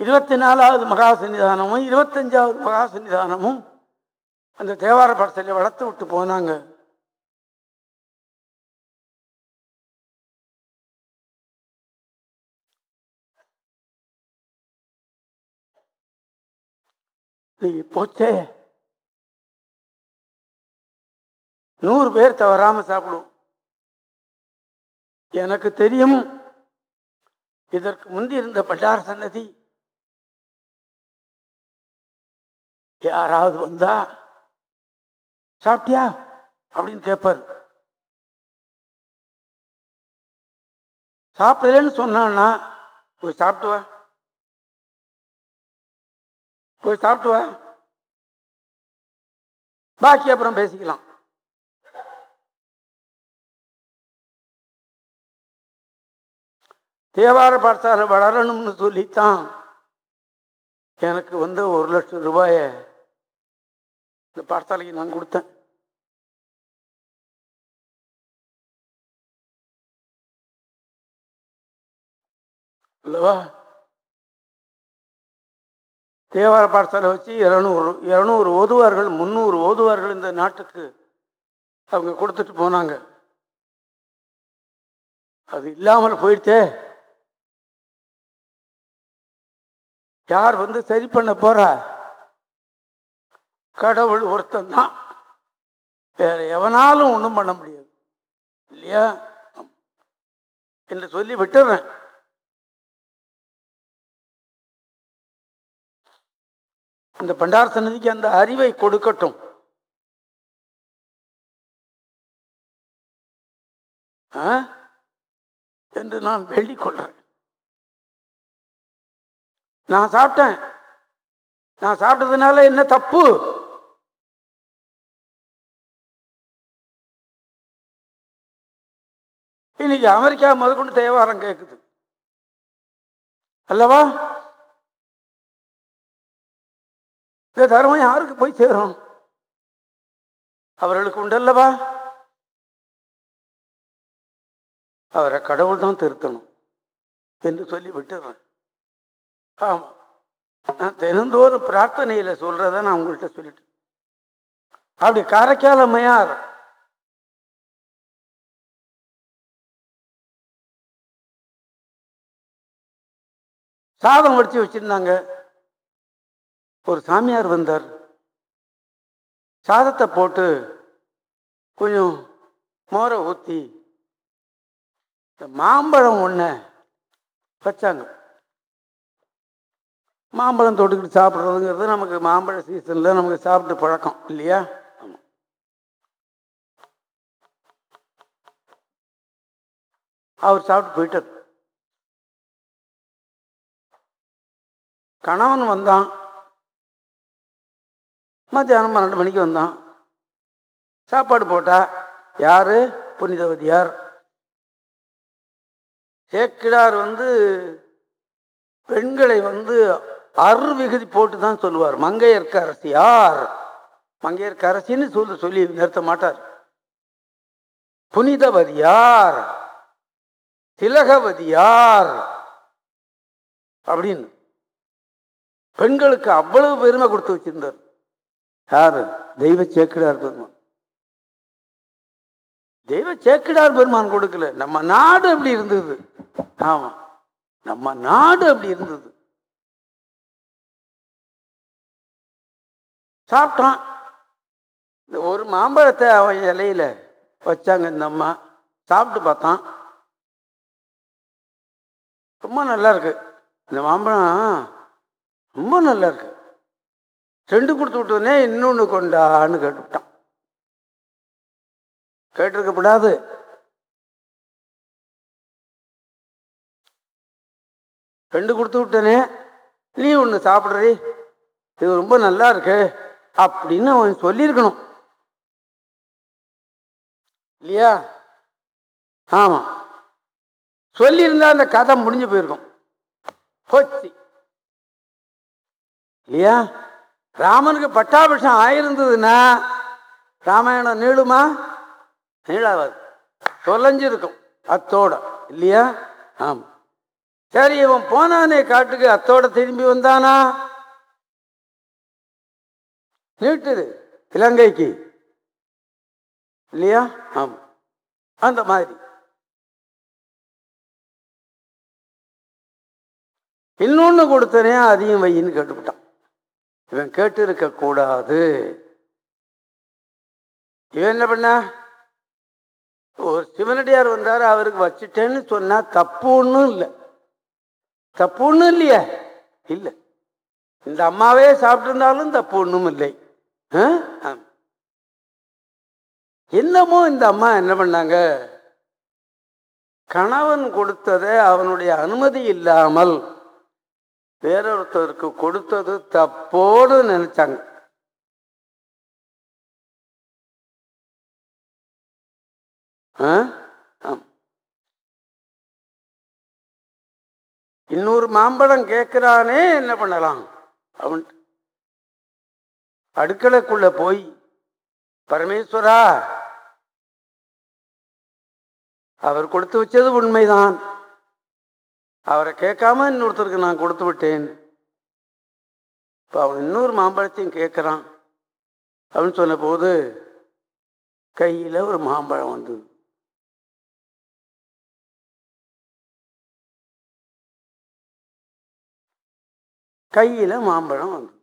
இருபத்தி நாலாவது மகா சன்னிதானமும் இருபத்தஞ்சாவது மகா சன்னிதானமும் அந்த தேவார படத்தில் வளர்த்து விட்டு போனாங்க. போச்சே. நூறு பேர் தவறாம சாப்பிடும். எனக்கு தெரியும். இதற்கு முந்தி இருந்த பண்டார சன்னதி யாராவது வந்தா சாப்பிட்டியா? அப்படின்னு கேட்பார் சாப்பிடலன்னு சொன்னான்னா போய் சாப்பிட்டு வா போய் சாப்பிட்டு வா பாக்கி அப்புறம் பேசிக்கலாம். தேவார பாடசாலை வளரணும்னு சொல்லித்தான். எனக்கு வந்து ஒரு லட்சம் ரூபாய இந்த பாடசாலைக்கு நான் கொடுத்தேன். அல்லவா? தேவார பாடசாலை வச்சு இருநூறு இருநூறு ஓதுவார்கள் முந்நூறு ஓதுவார்கள் இந்த நாட்டுக்கு. அவங்க கொடுத்துட்டு போனாங்க. அது இல்லாமல் போயிடுச்சே. யார் வந்து சரி பண்ண போறா? கடவுள் ஒருத்தன் தான் வேற எவனாலும் ஒன்றும் பண்ண முடியாது. இல்லையா? என்று சொல்லி விட்டுறேன். இந்த பண்டார சன்னதிக்கு அந்த அறிவை கொடுக்கட்டும். ஆ? என்று நான் வேண்டிக் கொள்றேன். நான் சாப்பிட்டேன். நான் சாப்பிட்டதுனால என்ன தப்பு? இன்னைக்கு அமெரிக்கா முதற்கொண்டு தேவாரம் கேட்குது அல்லவா? இந்த தர்மம் யாருக்கு போய் சேரும்? அவர்களுக்கு உண்டல்லவா? அவரை கடவுள் தான் திருத்தணும் என்று சொல்லி விட்டுறேன் ஆமாம் நான் தினந்தோறும் பிரார்த்தனையில் சொல்றத நான் உங்கள்கிட்ட சொல்லிட்டேன். அப்படி காரைக்கால மையார் சாதம் வடித்து வச்சிருந்தாங்க. ஒரு சாமியார் வந்தார். சாதத்தை போட்டு கொஞ்சம் மோரை ஊற்றி இந்த மாம்பழம் ஒன்று வச்சாங்க. மாம்பழம் தொட்டுக்கிட்டு சாப்பிட்றதுங்கிறது நமக்கு மாம்பழ சீசனில் நமக்கு சாப்பிட்டு பழக்கம் இல்லையா? அவர் சாப்பிட்டு போயிட்டார். கணவன் வந்தான். மத்தியானம் பன்னெண்டு மணிக்கு வந்தான். சாப்பாடு போட்டா யாரு? புனிதவதியார் சேக்கிடார் வந்து பெண்களை வந்து அருவிகுதி போட்டு தான் சொல்லுவார் மங்கையர்க்கரசியார் மங்கையர்க்கரசின்னு சொல்லி சொல்லி நிறுத்த மாட்டார். புனிதவதியார் திலகவதியார் அப்படின்னு. பெண்களுக்கு அவ்வளவு பெருமை கொடுத்து வச்சிருந்தார். யாரு? தெய்வ சேக்கிடார் பெருமான். தெய்வ சேக்கிடார் பெருமான் கொடுக்கல. நம்ம நாடு அப்படி இருந்தது? ஆமா. நம்ம நாடு அப்படி இருந்தது. சாப்பிட்டான். இந்த ஒரு மாம்பழத்தை அவன் இலையில வச்சாங்க இந்த அம்மா. சாப்பிட்டு பார்த்தான். ரொம்ப நல்லா இருக்கு. இந்த மாம்பழம் ரொம்ப நல்லா இருக்கு. ரெண்டு கொடுத்து விட்டோடனே இன்னொன்று கொண்டான்னு கேட்டுவிட்டான். கேட்டிருக்கப்படாது. ரெண்டு கொடுத்து விட்டனே நீ ஒன்று சாப்பிட்றி இது ரொம்ப நல்லா இருக்கு. அப்படின்னு அவன் சொல்லியிருக்கணும். இல்லையா? ஆமாம் சொல்லியிருந்தா அந்த கதை முடிஞ்சு போயிருக்கும். போச்சு. இல்லையா? ராமனுக்கு பட்டாபிஷம் ஆயிருந்ததுன்னா ராமாயணம் நீளுமா? நீளாவாது தொலைஞ்சிருக்கும் அத்தோட. இல்லையா? ஆமா. சரி இவன் போனானே காட்டுக்கு அத்தோட திரும்பி வந்தானா? நீட்டுது இலங்கைக்கு. இல்லையா? ஆமா. அந்த மாதிரி. இன்னொன்னு கொடுத்தனே அதையும் வையின்னு கேட்டுவிட்டான். இவன் கேட்டு இருக்க கூடாது. இவன் என்ன பண்ண? ஒரு சிவனடியார் வந்தார் அவருக்கு வச்சுட்டேன்னு சொன்னா தப்பு ஒன்றும் இல்லை. தப்பு ஒன்றும் இல்லையே? இல்லை. இந்த அம்மாவே சாப்பிட்டிருந்தாலும் தப்பு ஒன்றும் இல்லை. என்னமோ இந்த அம்மா என்ன பண்ணாங்க? கணவன் கொடுத்ததை அவனுடைய அனுமதி இல்லாமல் வேறொருத்தருக்கு கொடுத்தது தப்போடு நினைச்சாங்க. ஆ? இன்னொரு மாம்பழம் கேட்கிறானே என்ன பண்ணலாம்? அவன் அடுக்கலைக்குள்ள போய் பரமேஸ்வரா அவர் கொடுத்து வச்சது உண்மைதான். அவரை கேட்காம இன்னொருத்தருக்கு நான் கொடுத்து விட்டேன். இப்போ அவன் இன்னொரு மாம்பழத்தையும் கேட்குறான். அப்படின்னு சொன்னபோது கையில் ஒரு மாம்பழம் வந்தது. கையில் மாம்பழம் வந்தது.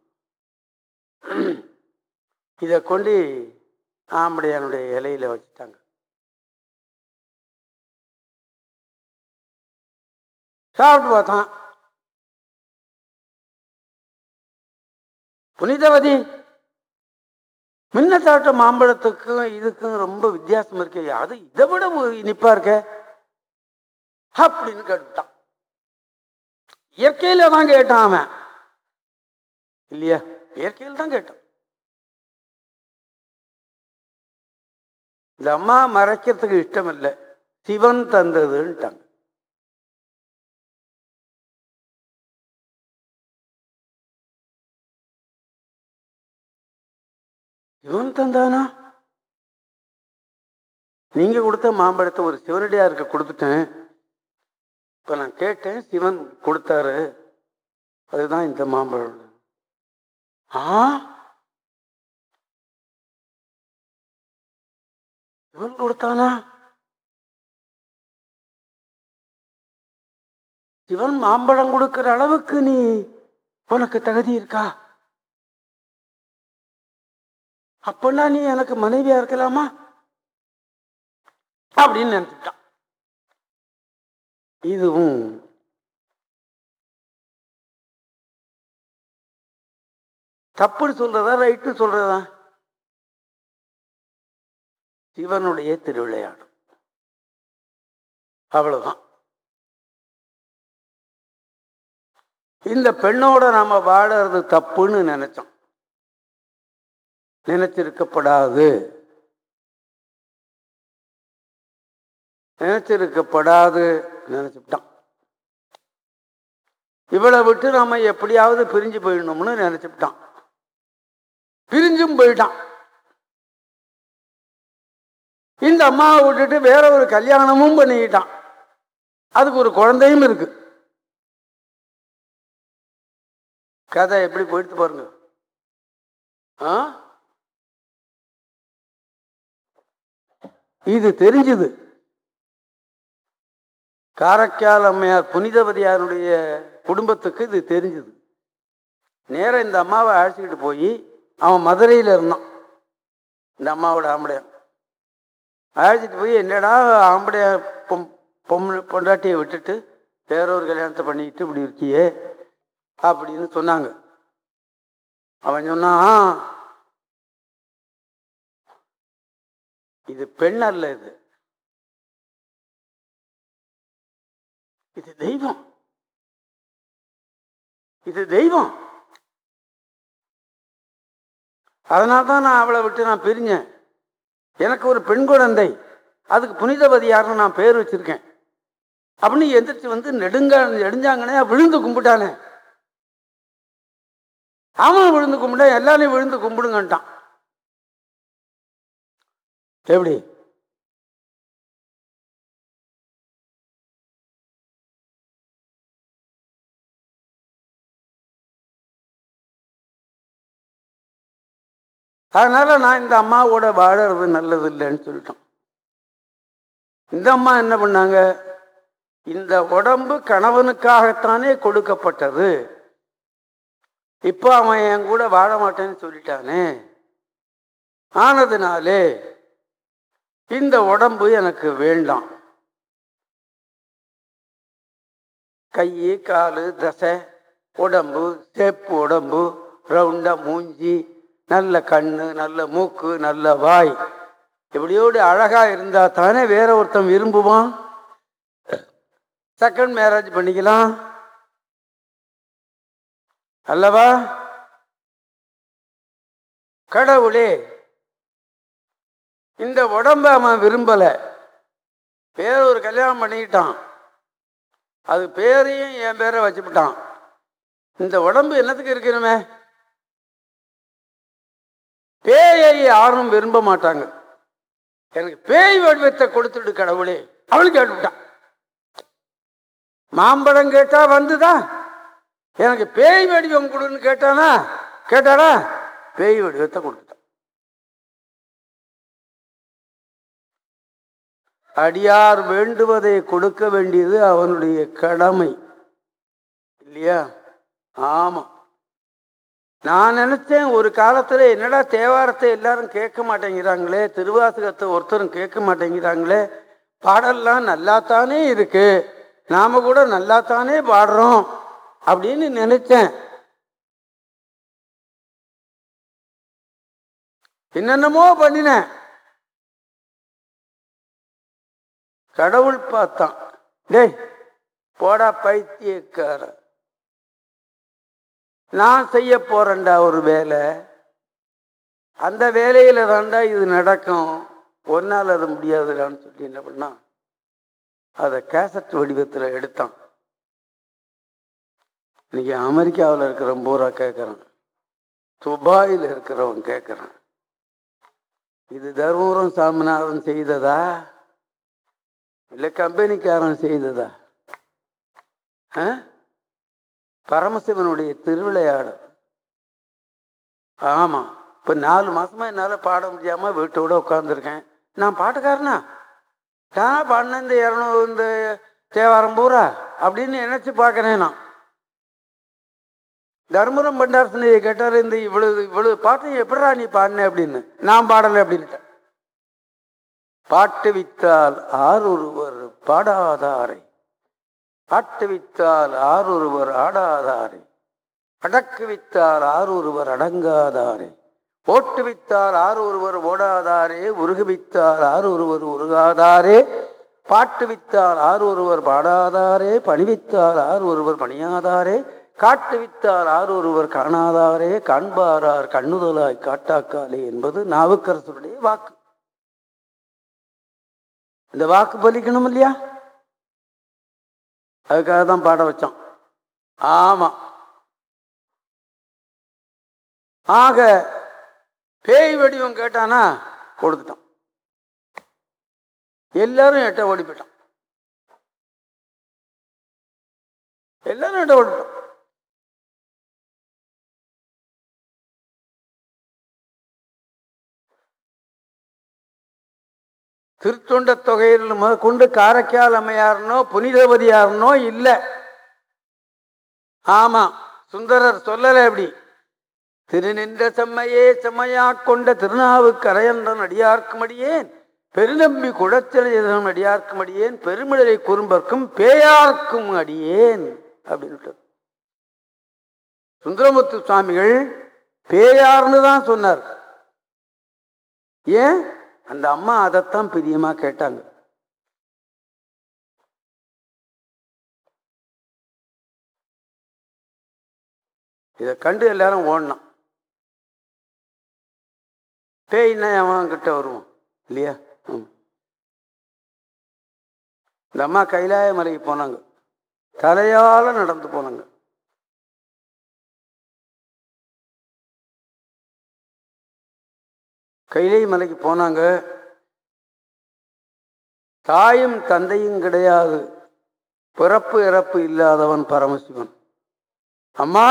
இதை கொண்டு ஆம்படையானுடைய இலையில வச்சுட்டாங்க. சாப்பிட்டு பார்த்தான் புனிதவதி முன்ன சாப்பிட்ட மாம்பழத்துக்கும் இதுக்கும் ரொம்ப வித்தியாசம் இருக்கு அது இதை விட இனிப்பா இருக்க? அப்படின்னு கேட்டுட்டான். இயற்கையில தான் கேட்டான் அவன். இல்லையா? இயற்கையில் தான் கேட்டோம். இந்த அம்மா மறைக்கிறதுக்கு இஷ்டம் இல்லை சிவன் தந்ததுன்ட்டாங்க. சிவன் தந்தானா? நீங்க கொடுத்த மாம்பழத்தை ஒரு சிவனடியாருக்கு கொடுத்துட்டேன். இப்ப நான் கேட்டேன் சிவன் கொடுத்தாரு. அதுதான் இந்த மாம்பழம். ஆ? இவன் கொடுத்தானா? இவன் மாம்பழம் கொடுக்கிற அளவுக்கு நீ உனக்கு தகுதி இருக்கா? அப்பன்னா நீ எனக்கு மனைவியா இருக்கலாமா? அப்படின்னு நினைச்சுட்டான் இதுவும் தப்புன்னு சொல்றதா ரைட்டு சொல்றதா? சிவனுடைய திருவிளையாடு அவ்வளவுதான். இந்த பெண்ணோட நாம வாழறது தப்புன்னு நினைச்சோம். நினைச்சிருக்கப்படாது. நினைச்சிருக்கப்படாது நினைச்சுட்டான் இவளை விட்டு நாம எப்படியாவது பிரிஞ்சு போயிடணும்னு நினைச்சுட்டான் பிரிஞ்சும் போயிட்டான். இந்த அம்மாவை விட்டுட்டு வேற ஒரு கல்யாணமும் பண்ணிக்கிட்டான். அதுக்கு ஒரு குழந்தையும் இருக்கு. கதை எப்படி போயிட்டு பாருங்க. ஆ? இது தெரிஞ்சுது. காரைக்கால் அம்மையார் புனிதவதியாருடைய குடும்பத்துக்கு இது தெரிஞ்சுது. நேரம் இந்த அம்மாவை அழைச்சிக்கிட்டு போய் அவன் மதுரையில் இருந்தான். இந்த அம்மாவோட ஆம்படையான். அழைச்சிட்டு போய் என்னடா ஆம்படைய பொம் பொம்மை பொண்டாட்டியை விட்டுட்டு வேற ஒரு கல்யாணத்தை பண்ணிக்கிட்டு இப்படி இருக்கியே அப்படின்னு சொன்னாங்க. அவன் சொன்னான் இது பெண் அல்ல இது. இது தெய்வம். இது தெய்வம். அதனால தான் நான் அவளை விட்டு நான் பிரிஞ்சேன். எனக்கு ஒரு பெண் குழந்தை. அதுக்கு புனிதபதி யாருன்னு நான் பேர் வச்சிருக்கேன். அப்படின்னு எந்திரிச்சு வந்து நெடுங்க நெடுஞ்சாங்கனே விழுந்து கும்பிட்டானே. அவன் விழுந்து கும்பிட்டேன் எல்லாரையும் விழுந்து கும்பிடுங்கன்ட்டான். எப்படி? அதனால நான் இந்த அம்மாவோட வாழறது நல்லது இல்லைன்னு சொல்லிட்டோம். இந்த அம்மா என்ன பண்ணாங்க? இந்த உடம்பு கணவனுக்காகத்தானே கொடுக்கப்பட்டது. இப்போ அவன் என் கூட வாழ மாட்டேன்னு சொல்லிட்டானே. ஆனதுனாலே இந்த உடம்பு எனக்கு வேண்டாம். கை காலு தசை உடம்பு சேப்பு உடம்பு ரவுண்டா மூஞ்சி நல்ல கண்ணு நல்ல மூக்கு நல்ல வாய். எப்படியோடு அழகாக இருந்தால் தானே வேற ஒருத்தன் விரும்புவான்? செகண்ட் மேரேஜ் பண்ணிக்கலாம். அல்லவா? கடவுளே இந்த உடம்ப அவன் விரும்பல. வேற ஒரு கல்யாணம் பண்ணிக்கிட்டான். அது பேரையும் என் பேரை வச்சுவிட்டான் இந்த உடம்பு என்னத்துக்கு இருக்கணுமே? பேயை யாரும் விரும்ப மாட்டாங்க. எனக்கு பேய் வடிவத்தை கொடுத்துடு கடவுளே. அவளும் கேட்டுவிட்டான் மாம்பழம் கேட்டா வந்துதா? எனக்கு பேய் வடிவம் கொடுன்னு கேட்டானா? கேட்டானா பேய் வடிவத்தை கொடுத்துட்டான் அடியார் வேண்டுவதை கொடுக்க வேண்டியது அவனுடைய கடமை. இல்லையா? ஆமா. நான் நினைச்சேன் ஒரு காலத்துல என்னடா தேவாரத்தை எல்லாரும் கேட்க மாட்டேங்கிறாங்களே திருவாசகத்தை ஒருத்தரும் கேட்க மாட்டேங்கிறாங்களே பாடல்லாம் நல்லாத்தானே இருக்கு நாம கூட நல்லாத்தானே பாடுறோம் அப்படின்னு நினைச்சேன். என்னென்னமோ பண்ணினேன். கடவுள் பார்த்தான். டேய் போடா பைத்தியக்காரன். நான் செய்ய போறேன்டா ஒரு வேலை. அந்த வேலையில தான்டா இது நடக்கும். ஒன்னால் அது முடியாதுடான்னு சொல்லி என்ன பண்ணான் அதை கேசட் வடிவத்தில் எடுத்தான். இன்னைக்கு அமெரிக்காவில் இருக்கிறவன் பூரா கேட்குறான் துபாயில் இருக்கிறவன் கேட்குறான் இது தருமபுரம் சாமிநாதன் செய்ததா? இல்லை கம்பெனிக்காரன் செய்ததா? ஆ? பரமசிவனுடைய திருவிளையாடல். ஆமாம் இப்போ நாலு மாதமாக என்னால் பாட முடியாமல் வீட்டோட உட்காந்துருக்கேன் நான் பாட்டுக்காரனா? தானா பாடின இந்த இரநூறு இந்த தேவாரம் பூரா? அப்படின்னு நினச்சி பார்க்குறேன் நான். தர்மபுரம் பண்டாரசனையை கேட்டார் இந்த இவ்வளவு இவ்வளவு பாட்டு எப்படிடா நீ பாடின அப்படின்னு. நான் பாடலை அப்படின்ட்டேன் பாட்டு வித்தால் ஆரொருவர் பாடாதாரை. பாட்டு வித்தால் ஆரொருவர் ஆடாதாரே. அடக்கு ஆரொருவர் அடங்காதாரே. ஓட்டு வித்தால் ஆறு ஒருவர் ஓடாதாரே. உருகுவித்தால் வித்தால் உருகாதாரே. பாட்டு வித்தால் ஆறு ஒருவர் பாடாதாரே. பணிவித்தால் ஆறு ஒருவர் பணியாதாரே. காட்டு வித்தால் ஒருவர் காணாதாரே. காண்பாரார் கண்ணுதலாய் காட்டாக்காலே என்பது நாவுக்கரசருடைய வாக்கு. இந்த வாக்கு பலிக்கணும் இல்லையா? அதுக்காக தான் பாட வச்சோம். ஆமா. ஆக பேய் வடிவம் கேட்டானா கொடுத்துட்டான். எல்லாரும் எட்ட ஓடி போயிட்டான். எல்லாரும் எட்ட ஓடிட்டான் திருத்தொண்ட தொகையில் கொண்டு காரைக்கால் அம்மையாரனோ புனிதவதியாரனோ இல்லை. ஆமாம் சுந்தரர் சொல்லலை அப்படி. திருநின்ற செம்மையே செம்மையா கொண்ட திருநாவுக்கரையன்றன் அடியார்க்கும் அடியேன். பெருநம்பி குடச்செழுதன் அடியார்க்கும் அடியேன். பெருமிழலை குறும்பர்க்கும் பேயார்க்கும் அடியேன் அப்படின்னு சுந்தரமுத்து சுவாமிகள் பேயார்னு தான் சொன்னார். ஏன்? அந்த அம்மா அதைத்தான் பிரியமா கேட்டாங்க. இதை கண்டு எல்லாரும் ஓடணும் பேய்னா அவன் கிட்ட வருவோம் இல்லையா? இந்த அம்மா கைலாய மலைக்கு போனாங்க. தலையால நடந்து போனாங்க. கைலை மலைக்கு போனாங்க. தாயும் தந்தையும் கிடையாது. பிறப்பு இறப்பு இல்லாதவன் பரமசிவன். அம்மா!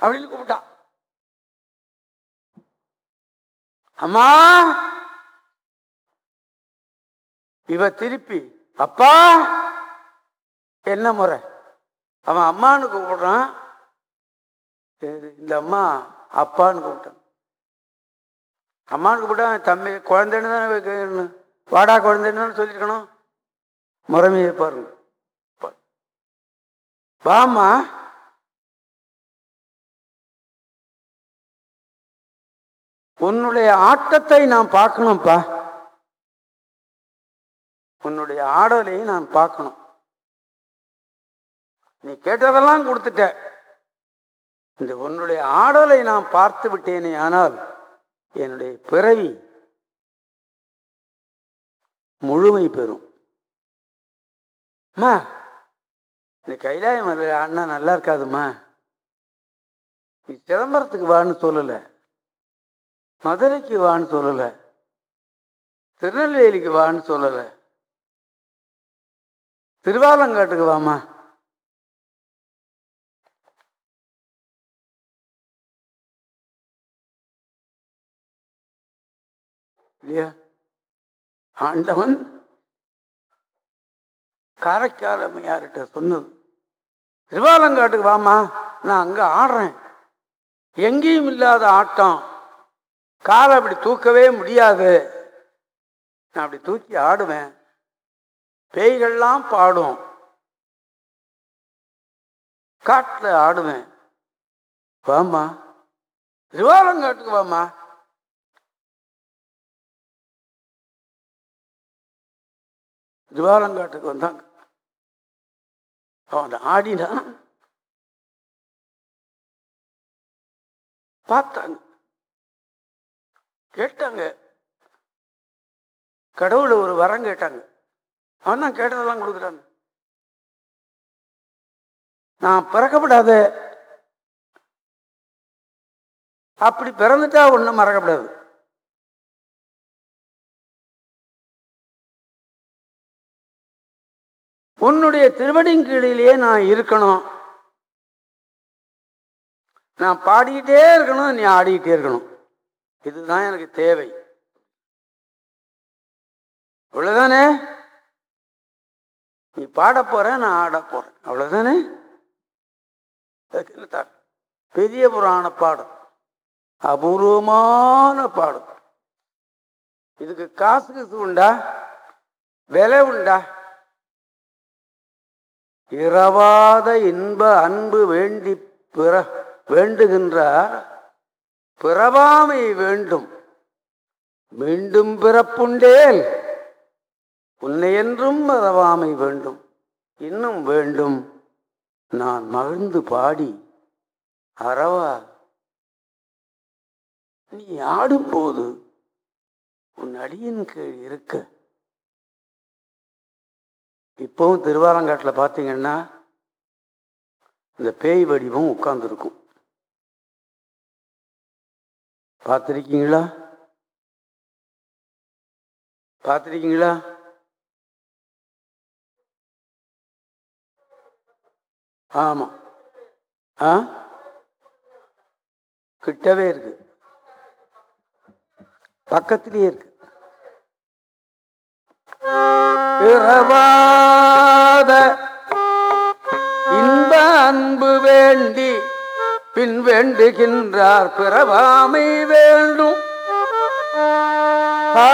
அப்படின்னு கூப்பிட்டான் அம்மா! இவ திருப்பி அப்பா! என்ன முறை? அவன் அம்மான்னு கூப்பிடுறான். சரி, இந்த அம்மா அப்பான்னு கூப்பிட்டான். அம்மான்னு கூப்பிட்டா தம்பி குழந்தைன்னு தானே வாடா குழந்தைன்னு தானே சொல்லியிருக்கணும். முறைமையை பாருங்க. பா- வாம்மா. உன்னுடைய ஆட்டத்தை நான் பார்க்கணும்ப்பா. உன்னுடைய ஆடலை நான் பார்க்கணும். நீ கேட்டதெல்லாம் கொடுத்துட்ட. இந்த உன்னுடைய ஆடலை நான் பார்த்து விட்டேனே ஆனால் என்னுடைய பிறவி முழுமை பெறும். அம்மா இந்த கைலாய அண்ணா நல்லா இருக்காதும்மா. நீ சிதம்பரத்துக்கு வான்னு சொல்லலை. மதுரைக்கு வான்னு சொல்லலை. திருநெல்வேலிக்கு வான்னு சொல்லலை. திருவாலங்காட்டுக்கு வாமா இல்லையா? ஆண்டவன் காரைக்கால் சொன்னது? திருவாலங்காட்டுக்கு வாமா நான் அங்க ஆடுறேன். எங்கேயும் இல்லாத ஆட்டம். காலை அப்படி தூக்கவே முடியாது. நான் அப்படி தூக்கி ஆடுவேன். பேய்கள்லாம் பாடும். காட்டில் ஆடுவேன். வாமா திருவாலங்காட்டுக்கு வாம்மா. ரிவாலங்காட்டுக்கு வந்தாங்க. அவன் ஆடினான் பார்த்தாங்க. கேட்டாங்க. கடவுளை ஒரு வரம் கேட்டாங்க. அவன் தான் கேட்டதெல்லாம் கொடுக்குறாங்க. நான் பிறக்கப்படாத. அப்படி பிறந்துட்டா ஒன்றும் மறக்கப்படாது. உன்னுடைய திருவடியின் கீழிலேயே நான் இருக்கணும். நான் பாடிக்கிட்டே இருக்கணும் நீ ஆடிக்கிட்டே இருக்கணும். இதுதான் எனக்கு தேவை. அவ்வளவுதானே? நீ பாட போற நான் ஆட போறேன். அவ்வளவுதானே? பெரிய புராண பாடம். அபூர்வமான பாடம். இதுக்கு காசு கீசு உண்டா? விலை உண்டா? இரவாத இன்ப அன்பு வேண்டி பிற வேண்டுகின்றார் பிறவாமை வேண்டும். மீண்டும் பிறப்புண்டேல் உன்னை என்றும் மறவாமை வேண்டும். இன்னும் வேண்டும். நான் மகிழ்ந்து பாடி அறவா. நீ ஆடும்போது உன் அடியின் கீழ் இருக்க. இப்போவும் திருவாலங்காட்டில் பார்த்தீங்கன்னா இந்த பேய் வடிவம் உட்கார்ந்துருக்கும். பார்த்துருக்கீங்களா பார்த்துருக்கீங்களா ஆமாம் ஆ? கிட்டவே இருக்கு. பக்கத்துலேயே இருக்கு. பிறவாத இன்ப அன்பு வேண்டி பின் வேண்டுகின்றார். பிறவாமை வேண்டும். ஆ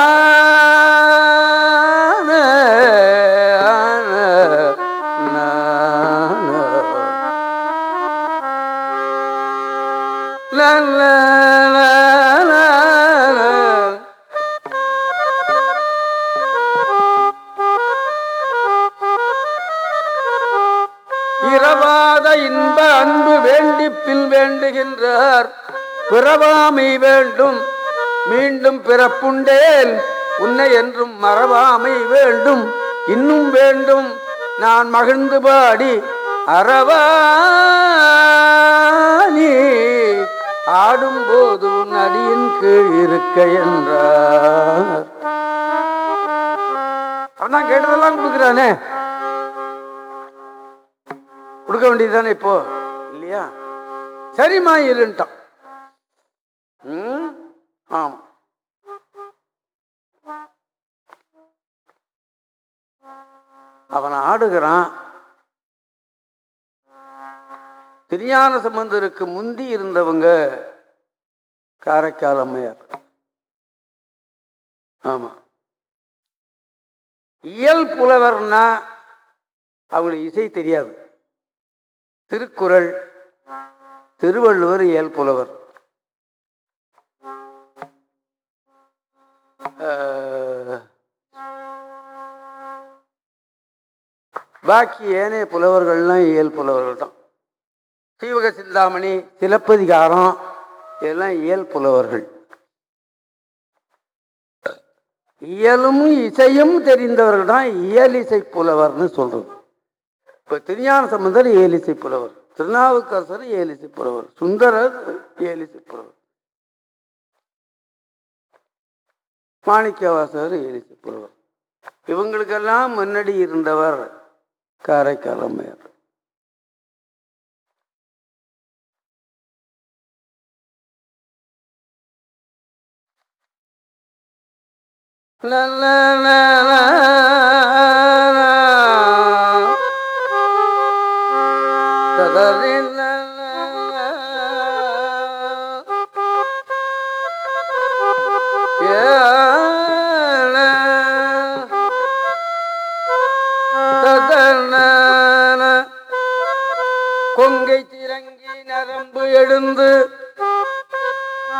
பிறவாமை வேண்டும். மீண்டும் பிறப்புண்டேன் உன்னை என்றும் மறவாமை வேண்டும். இன்னும் வேண்டும். நான் மகிழ்ந்து பாடி அறவாணி. ஆடும்போது உன் அடியின் கீழ் இருக்க என்றார். அவன் கேட்டதெல்லாம் கொடுக்குறானே. கொடுக்க வேண்டியதுதானே இப்போ? இல்லையா? சரிம்மா இருன்ட்டான். ம்? அவன் ஆடுகிறான். திருஞான சம்பந்தருக்கு முந்தி இருந்தவங்க காரைக்கால் அம்மையார். ஆமா. இயல் புலவர்னா அவங்களுக்கு இசை தெரியாது. திருக்குறள் திருவள்ளுவர் இயல் புலவர். பாக்கி ஏனைய புலவர்கள்லாம் இயல் புலவர்கள் தான். சீவக சிந்தாமணி சிலப்பதிகாரம் இதெல்லாம் இயல் புலவர்கள். இயலும் இசையும் தெரிந்தவர்கள் தான் இயலிசை புலவர்னு சொல்றது. இப்ப திருஞான சம்பந்தர் இசை புலவர் திருநாவுக்கரசர் ஏலிசை புலவர் சுந்தரர் ஏலிசை புலவர் மாணிக்கவாசகர் ஏலிசை புலவர். இவங்களுக்கெல்லாம் முன்னாடி இருந்தவர் காரைக்கால் அம்மையார் La la la la la. நரம்பு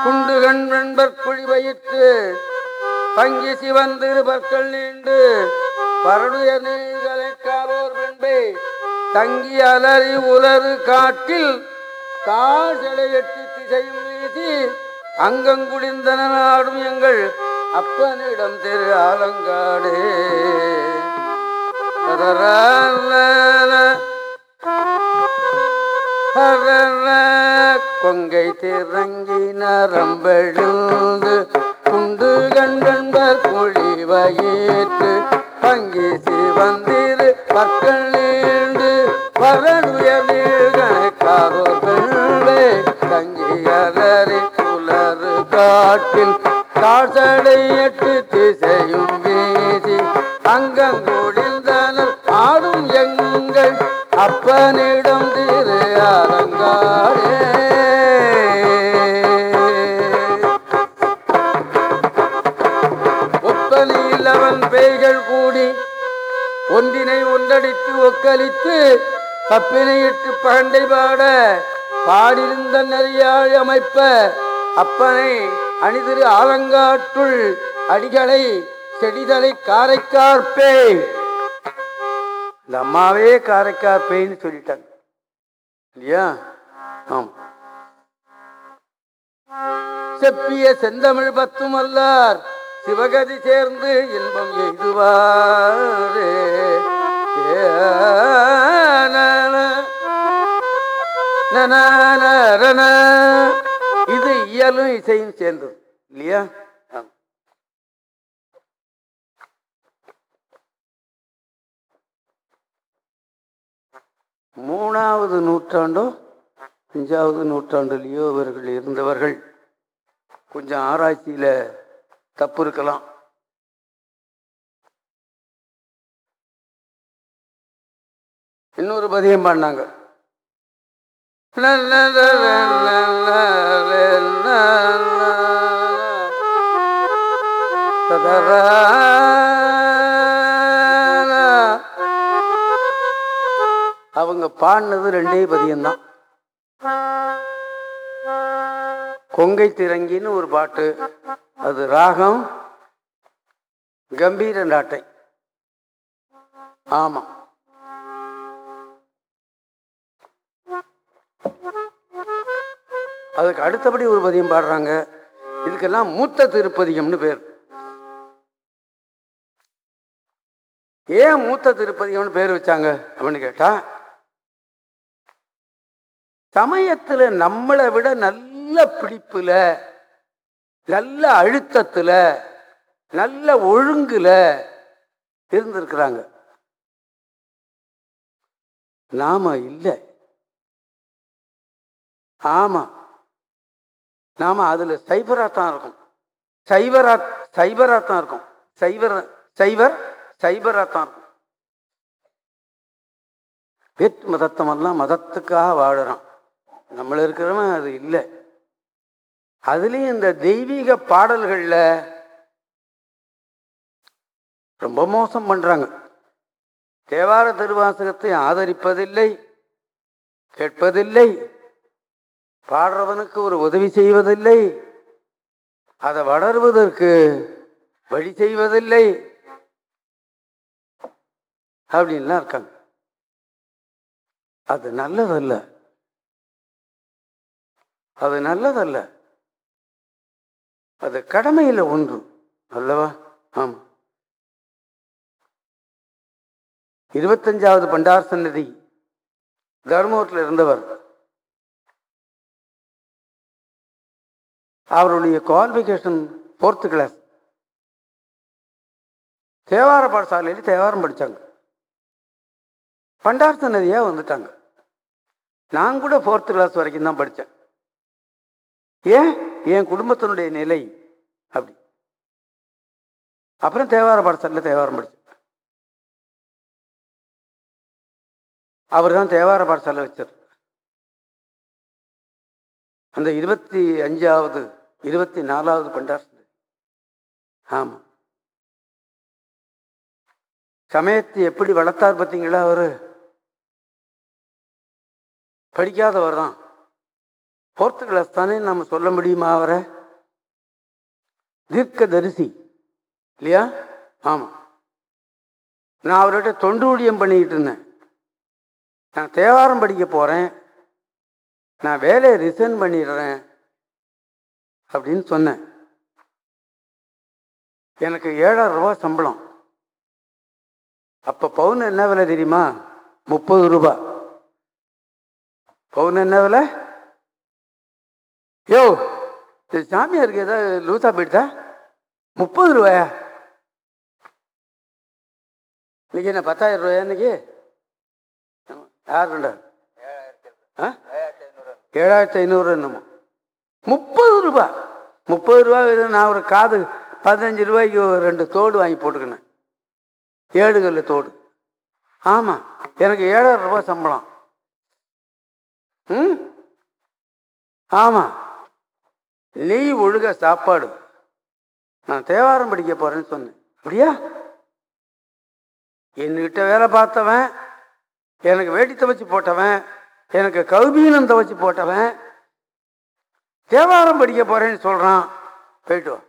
குண்டுகண் வெண்பற் குழி வயிற்று பங்கி சிவந்திரு பற்கள் நீண்டு பரடுய நீர்களை காரோர் தங்கி அலறி உலறு காட்டில் தாழ்சலை எட்டு திசையும் வீசி அங்கங்குடிந்தன நாடும் எங்கள் அப்பனிடம் திரு ஆலங்காடே கொங்கை திறங்கி நரம்பெழுந்து குண்டு கண்பர் குழி வயிற்று பங்கி சிவந்திரு பற்கள் நீண்டு வரனுயர் நீழ்கணக்காரோ பெண்ணே தங்கி புலரு காட்டில் காசடை எட்டு திசையும் வீசி அங்கங்கொழிந்தனர் அளித்து தப்பினையிட்டு பகண்டை பாட பாடிருந்த நெறியாழ் அமைப்ப அப்பனை அணிதிரு ஆலங்காற்றுள் அடிகளை செடிதலை காரைக்கார்பே இந்த அம்மாவே காரைக்கார்பேன்னு சொல்லிட்டாங்க. இல்லையா? ஆம். செப்பிய செந்தமிழ் பத்தும் அல்லார் சிவகதி சேர்ந்து இன்பம் எய்துவாரே. இது இயலும் இசையும் சேர்ந்தது இல்லையா மூணாவது நூற்றாண்டோ அஞ்சாவது நூற்றாண்டுலேயோ இவர்கள் இருந்தவர்கள் கொஞ்சம் ஆராய்ச்சியில தப்பு இருக்கலாம் இன்னொரு பதியம் பாடினாங்க அவங்க பாடினது ரெண்டே பதியம்தான் கொங்கை திரங்கின்னு ஒரு பாட்டு அது ராகம் கம்பீர நாட்டை ஆமா அதுக்கு அடுத்தபடி ஒரு பதியம் பாடுறாங்க. இதுக்கெல்லாம் மூத்த திருப்பதிகம்னு பேர். ஏன் மூத்த திருப்பதிகம்னு பேர் வச்சாங்க அப்படின்னு கேட்டா சமயத்துல நம்மளை விட நல்ல பிடிப்புல நல்ல அழுத்தத்துல நல்ல ஒழுங்குல இருந்திருக்கிறாங்க. நாம இல்லை. ஆமா. நாம் அதில் சைபராக தான் இருக்கும். சைவரா சைபராக தான் இருக்கும். சைவர் சைவர் சைபராக தான் இருக்கும். வேற்று மதத்தமெல்லாம் மதத்துக்காக வாழறோம் நம்மள இருக்கிறவன் அது இல்லை. அதுலேயும் இந்த தெய்வீக பாடல்களில் ரொம்ப மோசம் பண்ணுறாங்க தேவார திருவாசகத்தை ஆதரிப்பதில்லை கேட்பதில்லை பாடுறவனுக்கு ஒரு உதவி செய்வதில்லை. அதை வளர்வதற்கு வழி செய்வதில்லை. அப்படின்லாம் இருக்காங்க. அது நல்லதல்ல. அது நல்லதல்ல. அது கடமையில் ஒன்று. அல்லவா? ஆமா. இருபத்தஞ்சாவது பண்டார் சன்னதி தர்மபுரத்தில் இருந்தவர். அவருடைய குவாலிஃபிகேஷன் ஃபோர்த்து கிளாஸ் தேவார பாடசாலையில் தேவாரம் படித்தாங்க பண்டார்த்த நதியாக வந்துட்டாங்க. நான் கூட ஃபோர்த்து கிளாஸ் வரைக்கும் தான் படித்தேன் ஏன்? என் குடும்பத்தினுடைய நிலை அப்படி. அப்புறம் தேவார பாடசாலையில் தேவாரம் படித்தேன் அவர் தான் தேவார பாடசாலை வச்சார். அந்த இருபத்தி அஞ்சாவது இருபத்தி நாலாவது பண்டார் ஆமா. சமயத்தை எப்படி வளர்த்தார் பார்த்தீங்களா அவரு? படிக்காதவர் தான். ஃபோர்த்து கிளாஸ் தானே நம்ம சொல்ல முடியுமா அவரை? தீர்க்க தரிசி இல்லையா? ஆமாம் நான் அவர்கிட்ட தொண்டு ஊழியம் பண்ணிக்கிட்டு இருந்தேன். நான் தேவாரம் படிக்க போகிறேன் நான் வேலையை ரிசைன் பண்ணிடுறேன் அப்படின்னு சொன்னேன். எனக்கு ஏழாயிரம் ரூபா சம்பளம். அப்போ பவுன் என்ன விலை தெரியுமா? முப்பது ரூபா. பவுன் என்ன விலை? யோ இது சாமியாருக்கு ஏதாவது லூசா போயிட்டா முப்பது ரூபாயா? இன்னைக்கு என்ன பத்தாயிரம் ரூபாயா இன்னைக்கு? யார் ஆ? ஏழாயிரத்தி ஐநூறு என்னமோ. முப்பது ரூபா. முப்பது ரூபா நான் ஒரு காது பதினஞ்சு ரூபாய்க்கு ரெண்டு தோடு வாங்கி போட்டுக்கினேன். ஏழு தோடு. ஆமாம் எனக்கு ஏழாயிரம் ரூபாய் சம்பளம். ம்? ஆமாம் நீ ஒழுக சாப்பாடு. நான் தேவாரம் படிக்க போகிறேன்னு சொன்னேன். அப்படியா? என்கிட்ட வேலை பார்த்தவன் எனக்கு வேட்டி துவைச்சு போட்டவன் எனக்கு கௌபீனம் துவச்சி போட்டவன் தேவாரம் படிக்க போறேன்னு சொல்றான். போயிட்டு வா.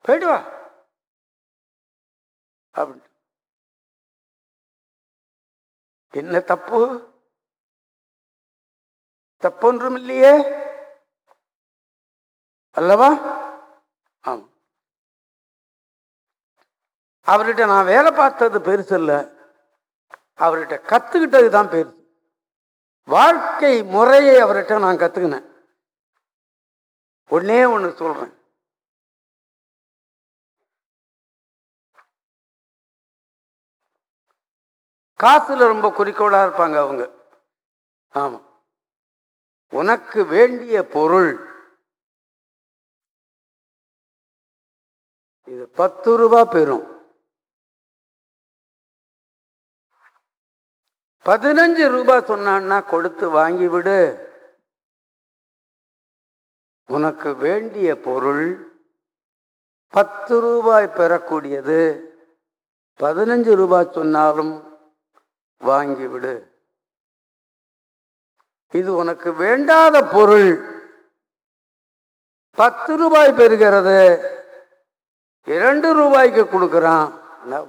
போயிட்டு வா. அப்படின்ட்டு என்ன தப்பு? தப்பொன்றும் இல்லையே அல்லவா? ஆமா. அவர்கிட்ட நான் வேலை பார்த்தது பெருசு இல்லை. அவர்கிட்ட கத்துக்கிட்டது தான் பெருசு. வாழ்க்கை முறையை அவர்கிட்ட நான் கத்துக்கினேன். ஒன்னே ஒன்று சொல்றேன். காசுல ரொம்ப குறிக்கோளா இருப்பாங்க அவங்க. ஆமா. உனக்கு வேண்டிய பொருள். இது பத்து ரூபா பெறும். பதினஞ்சு ரூபாய் சொன்னான்னா கொடுத்து வாங்கிவிடு. உனக்கு வேண்டிய பொருள் பத்து ரூபாய் பெறக்கூடியது. பதினஞ்சு ரூபாய் சொன்னாலும் வாங்கிவிடு. இது உனக்கு வேண்டாத பொருள். பத்து ரூபாய் பெறுகிறது. இரண்டு ரூபாய்க்கு கொடுக்கறான். ஆனா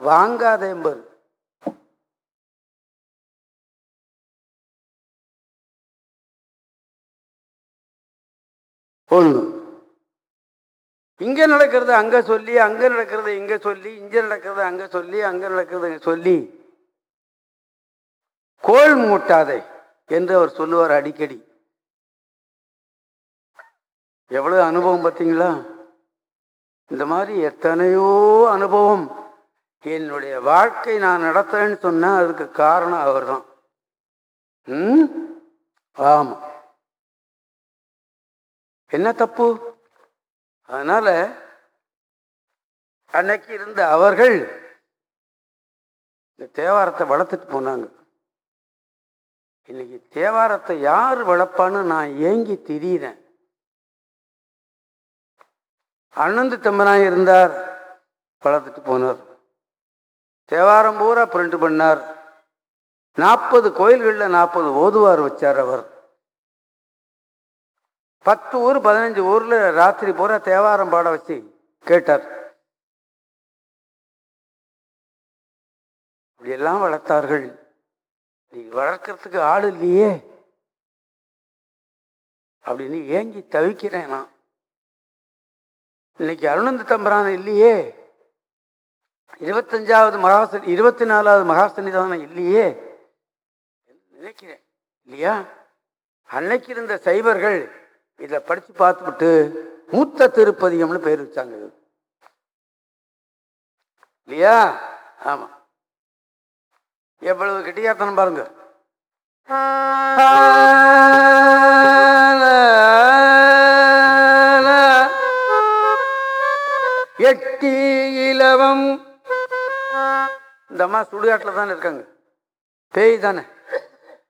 வாங்காதே இங்கே நடக்கிறது அங்கே சொல்லி அங்கே நடக்கிறது இங்கே சொல்லி இங்கே நடக்கிறது அங்கே சொல்லி அங்கே நடக்கிறது சொல்லி. கோள் மூட்டாதே என்று அவர் சொல்லுவார் அடிக்கடி. எவ்வளவு அனுபவம் பார்த்தீங்களா? இந்த மாதிரி எத்தனையோ அனுபவம். என்னுடைய வாழ்க்கை நான் நடத்துறேன்னு சொன்னால் அதுக்கு காரணம் அவர்தான். ம்? ஆமாம் என்ன தப்பு? அதனால அன்னைக்கு இருந்த அவர்கள் இந்த தேவாரத்தை வளர்த்துட்டு போனாங்க. இன்னைக்கு தேவாரத்தை யார் வளர்ப்பான்னு நான் ஏங்கி திரியிறேன். அனந்து தம்பனாய் இருந்தார் வளர்த்துட்டு போனார். தேவாரம் பூரா பிரிண்ட் பண்ணார். நாற்பது கோயில்களில் நாற்பது ஓதுவார் வச்சார் அவர். பத்து ஊர் பதினஞ்சு ஊரில் ராத்திரி பூரா தேவாரம் பாட வச்சு கேட்டார். இப்படியெல்லாம் வளர்த்தார்கள். நீ வளர்க்கறதுக்கு ஆள் இல்லையே. அப்படின்னு ஏங்கி தவிக்கிறேன் நான். இன்னைக்கு அருணந்த தம்பரான இல்லையே. இருபத்தஞ்சாவது மகாசனி இருபத்தி நாலாவது மகாசனிதானம் இல்லையே நினைக்கிறேன். இல்லையா? அன்னைக்கு இருந்த சைவர்கள் இதை படிச்சு பார்த்துவிட்டு மூத்த திருப்பதிகம்னு பேர் வச்சாங்க இது. இல்லையா? ஆமா. எவ்வளவு கிட்டியாத்தனம் பாருங்க. எட்டி இலவம். இந்த அம்மா சுடுகாட்டில் தானே இருக்காங்க. பேய் தானே.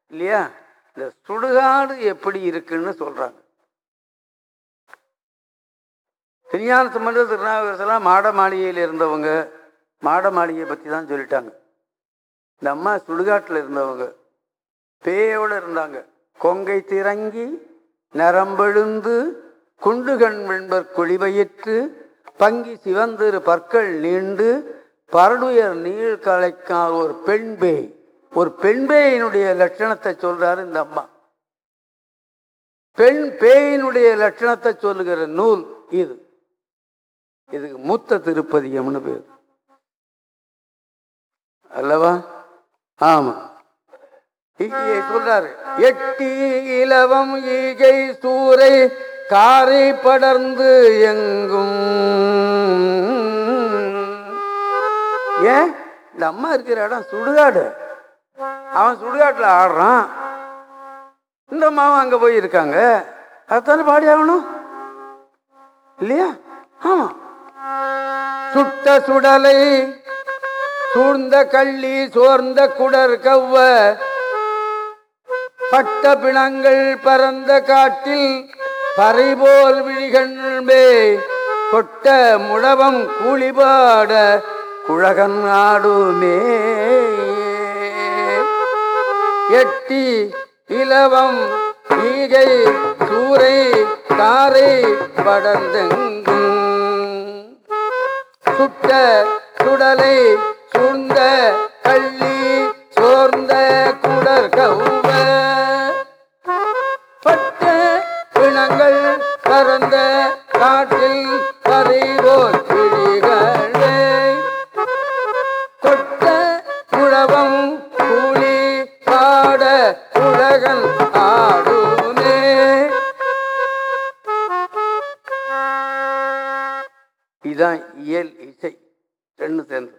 இல்லையா? இந்த சுடுகாடு எப்படி இருக்குன்னு சொல்றாங்க. திருஞான சம்பந்த திருநாவுக்கரசெல்லாம் மாட மாளிகையில் இருந்தவங்க மாட மாளிகையை பற்றி தான் சொல்லிட்டாங்க. இந்த அம்மா சுடுகாட்டில் இருந்தவங்க பேயோடு இருந்தாங்க. கொங்கை திறங்கி நரம்பெழுந்து குண்டுகண் வெண்பர் குழிவையிற்று பங்கி சிவந்திரு பற்கள் நீண்டு பரடுயர் நீள் கலைக்கார் ஒரு பெண் பேய் ஒரு பெண் பேயினுடைய லட்சணத்தை சொல்றாரு இந்த அம்மா. பெண் பேயினுடைய லட்சணத்தை சொல்லுகிற நூல் இது. இதுக்கு மூத்த திருப்பதிகம்னு பேர். அல்லவா? ஆமா. இங்கே சொல்றாரு எட்டி இலவம் ஈகை சூறை காரை படர்ந்து எங்கும். ஏன்? இந்த அம்மா இருக்கிற இடம் சுடுகாடு. அவன் சுடுகாட்டுல ஆடுறான். இந்த அம்மாவும் அங்க போய் இருக்காங்க அதானே பாடி ஆகணும் இல்லையா? ஆமா. சுட்ட சுடலை சூழ்ந்த கள்ளி சோர்ந்த குடர் கவ்வ பட்ட பிணங்கள் பரந்த காட்டில் பறைபோல் விழிகண்பே கொட்ட முழவம் கூலிபாட குழகன் ஆடுமே. எட்டி இலவம் ஈகை சூறை காரை படந்தெங்கும் சுட்ட சுடலை சூழ்ந்த கள்ளி ரெண்டு சேர்ந்து.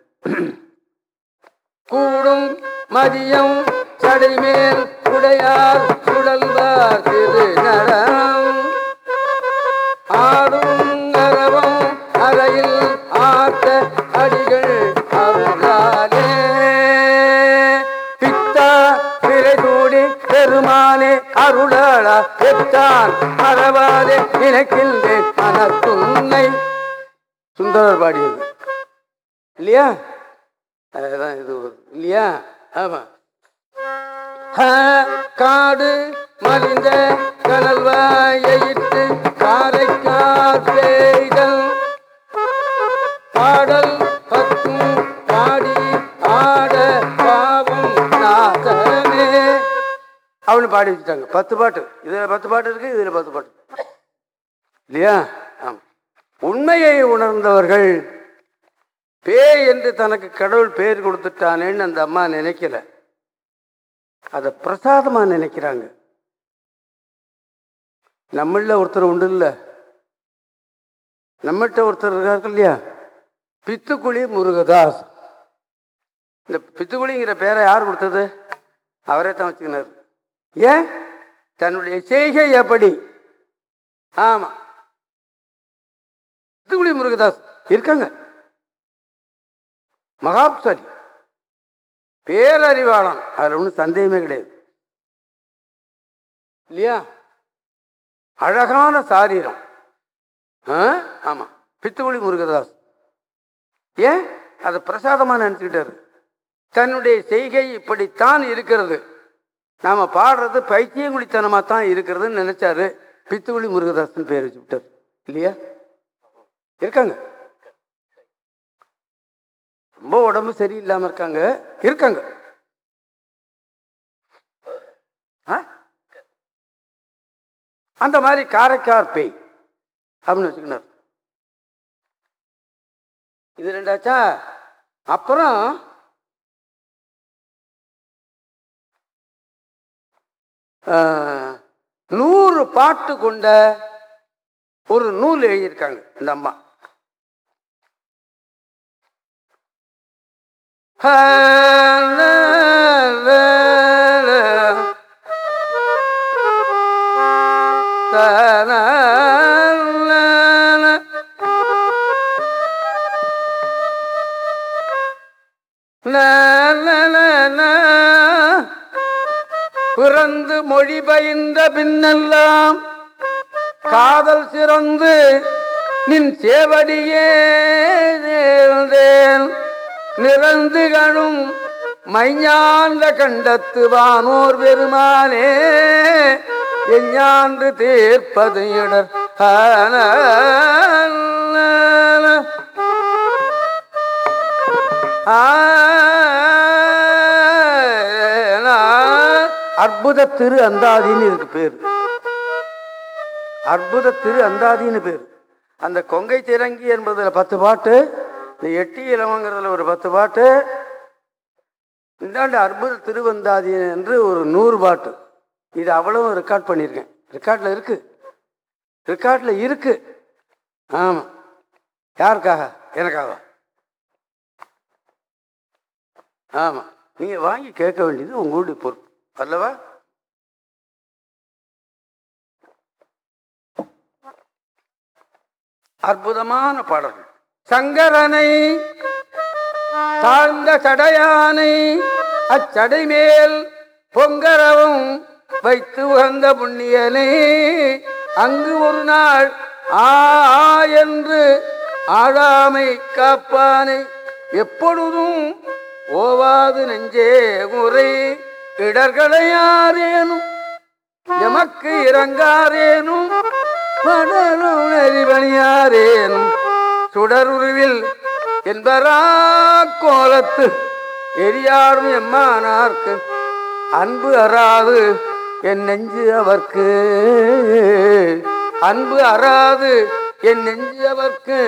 கூடும் மதியம் சடைமேல் உடையார் சுழல்வார் திரு நடம் ஆடும் அரவம் அறையில் ஆட்ட அடிகள் அருளாலே பித்தா பிறை கூடி பெருமானே அருளாளா பெற்றான் மறவாதே நினைக்கின்றேன் மனத்துன்னை சுந்தரர் பாடியது. இல்லையா? அதுதான் இது இல்லையா? ஆமா. காடு மலிந்த கனல்வாயிட்டு காரைக்கார் பேய்கள். பாடல் பத்தும் பாடி ஆட பாவம் நாதமே அவனு பாடி வச்சுட்டாங்க. பத்து பாட்டு. இதுல பத்து பாட்டு இருக்கு இதுல பத்து பாட்டு. இல்லையா? ஆமா. உண்மையை உணர்ந்தவர்கள் பேய் என்று தனக்கு கடவுள் பேர் கொடுத்துட்டானேன்னு அந்த அம்மா நினைக்கல. அதை பிரசாதமாக நினைக்கிறாங்க. நம்மள ஒருத்தர் உண்டு இல்லை. நம்மகிட்ட ஒருத்தர் இருக்காரு இல்லையா? பித்துக்குழி முருகதாஸ். இந்த பித்துக்குழிங்கிற பேரை யார் கொடுத்தது? அவரே தான் வச்சுக்கினார். ஏன்? தன்னுடைய செய்கை எப்படி? ஆமா. பித்துக்குழி முருகதாஸ் இருக்காங்க. மகாப்சரி பேரறிவாளன். அதில் ஒன்றும் சந்தேகமே கிடையாது. இல்லையா? அழகான சாரீரம். ஆ? ஆமா. முருகதாஸ். ஏன்? அதை பிரசாதமாக நினச்சிக்கிட்டாரு. தன்னுடைய செய்கை இப்படித்தான் இருக்கிறது. நாம் பாடுறது பைத்தியங்குடித்தனமாக தான் இருக்கிறதுன்னு நினச்சாரு பித்துக்குழி முருகதாசன் பேர் வச்சு விட்டார். இல்லையா? இருக்காங்க. ரொம்ப உடம்பு சரியில்லாம இருக்காங்க. இருக்காங்க. ஆ? அந்த மாதிரி காரைக்கார் பேய் அப்படின்னு வச்சுக்கினார். இது ரெண்டாச்சா? அப்புறம் நூறு பாட்டு கொண்ட ஒரு நூல் எழுதியிருக்காங்க இந்த அம்மா. பிறந்து மொழி பயின்ற பின்னெல்லாம் காதல் சிறந்து நின் சேவடியே சேர்ந்தேன் நிறந்துகளும் மைஞாந்த கண்டத்து வானோர் பெருமானே எஞ்ஞான்று தீர்ப்பது இடர் அற்புத திரு அந்தாதின்னு இருக்கு பேர். அற்புத திரு அந்தாதின்னு பேர். அந்த கொங்கை திரங்கி என்பதில் பத்து பாட்டு இந்த எட்டி இளவங்கிறதுல ஒரு பத்து பாட்டு இந்தாண்டு அற்புத திருவந்தாதி என்று ஒரு நூறு பாட்டு. இது அவ்வளவும் ரெக்கார்ட் பண்ணியிருக்கேன். ரெக்கார்டில் இருக்கு. ரெக்கார்டில் இருக்கு. ஆமாம் யாருக்காக? எனக்காக. ஆமாம் நீங்கள் வாங்கி கேட்க வேண்டியது உங்களுடைய பொறுப்பு. அல்லவா? அற்புதமான பாடல்கள். சங்கரனை தாழ்ந்த சடையானை அச்சடை மேல் பொங்கரவும் வைத்து உகந்த புண்ணியனை அங்கு ஒரு நாள் ஆ ஆ என்று ஆழாமை காப்பானை. எப்பொழுதும் ஓவாது நெஞ்சே முறை இடர்களையாரேனும் எமக்கு இறங்காரேனும் மடலும் நெறிபணியாரேனும் சுடருருவில் என்பரா கோலத்து எரியாரும் எம்மானார்க்கு அன்பு அறாது என் நெஞ்சு அவர்க்கு. அன்பு அறாது என் நெஞ்சு அவர்க்கு.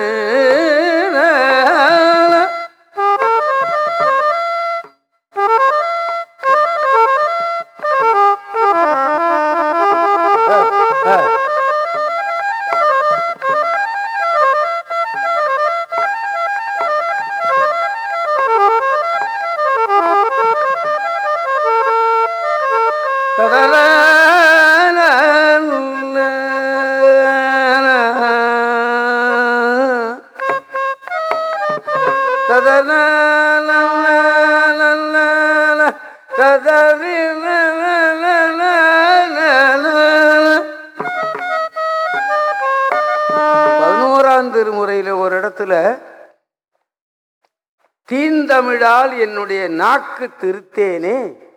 தீந்தமிழால் என்னுடைய நாக்கு திருத்தேனே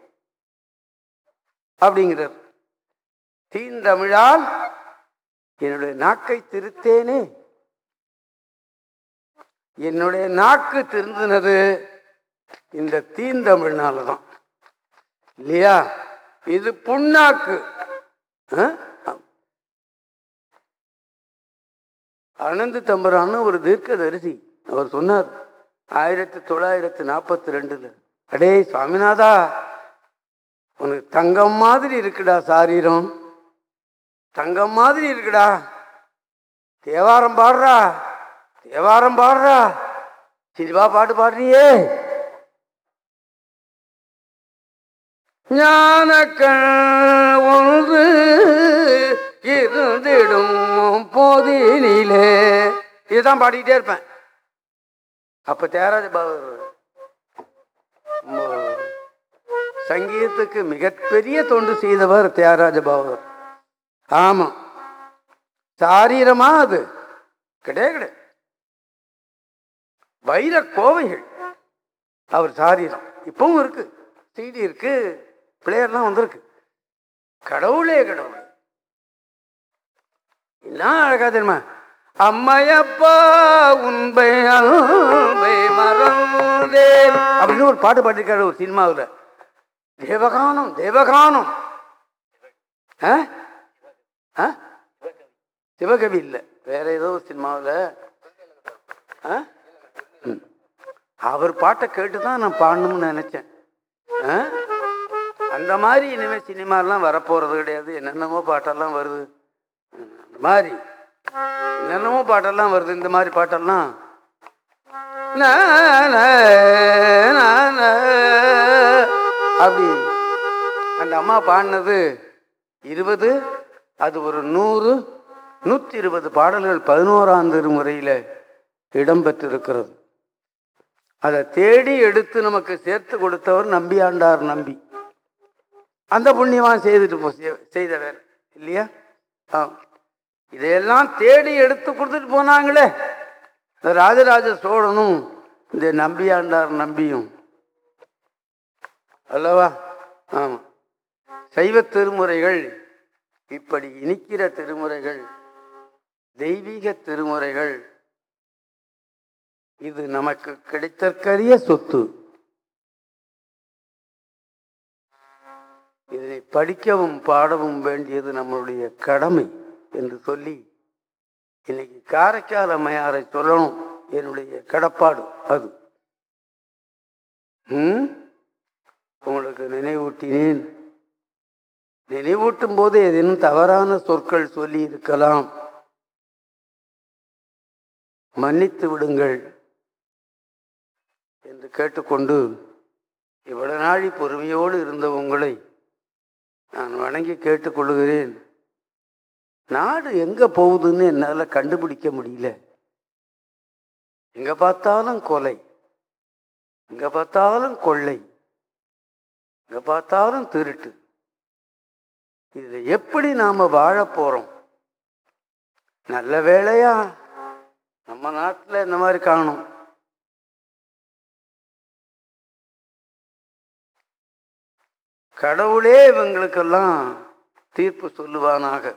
அப்படிங்கிறார். தீந்தமிழால் என்னுடைய நாக்கை திருத்தேனே. என்னுடைய நாக்கு திருந்தினது இந்த தீந்தமிழ்னால தான் இல்லையா? இது புண்ணாக்கு. ஆ? அனந்து தம்பரான்னு ஒரு தீர்க்கதரிசி அவர் சொன்னார். ஆயிரத்தி தொள்ளாயிரத்தி நாற்பத்தி ரெண்டுல அடே சுவாமிநாதா உனக்கு தங்கம் மாதிரி இருக்குடா சாரீரம். தங்கம் மாதிரி இருக்குடா. தேவாரம் பாடுறா. தேவாரம் பாடுறா. சிரிவா பாட்டு பாடுறியே. ஞானக்கள் ஒன்று இருந்திடும் போதினிலே. இதுதான் பாடிக்கிட்டே இருப்பேன். அப்ப தியாகராஜ பாபர் சங்கீதத்துக்கு மிகப்பெரிய தொண்டு செய்தவர் தியாகராஜ பாபர் ஆமா. சாரீரமா அது. கிடையாது கிடையாது வைர கோவைகள். அவர் சாரீரம். இப்பவும் இருக்கு. சீடி இருக்கு. பிளேயர்லாம் வந்திருக்கு. கடவுளே கடவுள். என்ன அழகா தெரியுமா? அம்மையப்பா உண்பை அப்படின்னு ஒரு பாட்டு பாட்டிருக்காரு ஒரு சினிமாவில். தேவகானம் தேவகானம். ஆ? ஆ? சிவகவி இல்லை. வேற ஏதோ ஒரு சினிமாவில். அவர் பாட்டை கேட்டு தான் நான் பாடணும்னு நினைச்சேன். ஆ? அந்த மாதிரி இனிமேல் சினிமாலாம் வரப்போறது கிடையாது. என்னென்னமோ பாட்டெல்லாம் வருது. அந்த மாதிரி. என்னென்னமோ பாட்டெல்லாம் வருது. இந்த மாதிரி பாட்டெல்லாம் அப்படி அந்த அம்மா பாடினது இருபது அது ஒரு நூறு நூற்றி இருபது பாடல்கள் பதினோராம் திருமுறையில் இடம்பெற்றிருக்கிறது. அதை தேடி எடுத்து நமக்கு சேர்த்து கொடுத்தவர் நம்பியாண்டார் நம்பி. அந்த புண்ணியமாக செய்துட்டு போ செய்த இல்லையா? ஆ இதையெல்லாம் தேடி எடுத்து கொடுத்துட்டு போனாங்களே. இந்த ராஜராஜ சோழனும் இந்த நம்பியாண்டார் நம்பியும். அல்லவா? ஆமாம் சைவ திருமுறைகள் இப்படி இனிக்கிற திருமுறைகள் தெய்வீக திருமுறைகள் இது நமக்கு கிடைத்தற்கரிய சொத்து. இதனை படிக்கவும் பாடவும் வேண்டியது நம்மளுடைய கடமை என்று சொல்லி இன்னைக்கு காரைக்கால் அம்மையாரை சொல்லணும். என்னுடைய கடப்பாடு அது. உங்களுக்கு நினைவூட்டினேன். நினைவூட்டும் போது ஏதேனும் தவறான சொற்கள் சொல்லி இருக்கலாம். மன்னித்து விடுங்கள் என்று கேட்டுக்கொண்டு இவ்வளவு நாழி பொறுமையோடு இருந்த உங்களை நான் வணங்கி கேட்டுக்கொள்கிறேன். நாடு எங்கே போகுதுன்னு என்னால் கண்டுபிடிக்க முடியல. எங்கே பார்த்தாலும் கொலை. எங்கே பார்த்தாலும் கொள்ளை. எங்கே பார்த்தாலும் திருட்டு. இதில் எப்படி நாம் வாழ போகிறோம் நல்ல வேலையா நம்ம நாட்டில் இந்த மாதிரி காணும். கடவுளே இவங்களுக்கெல்லாம் தீர்ப்பு சொல்லுவானாக.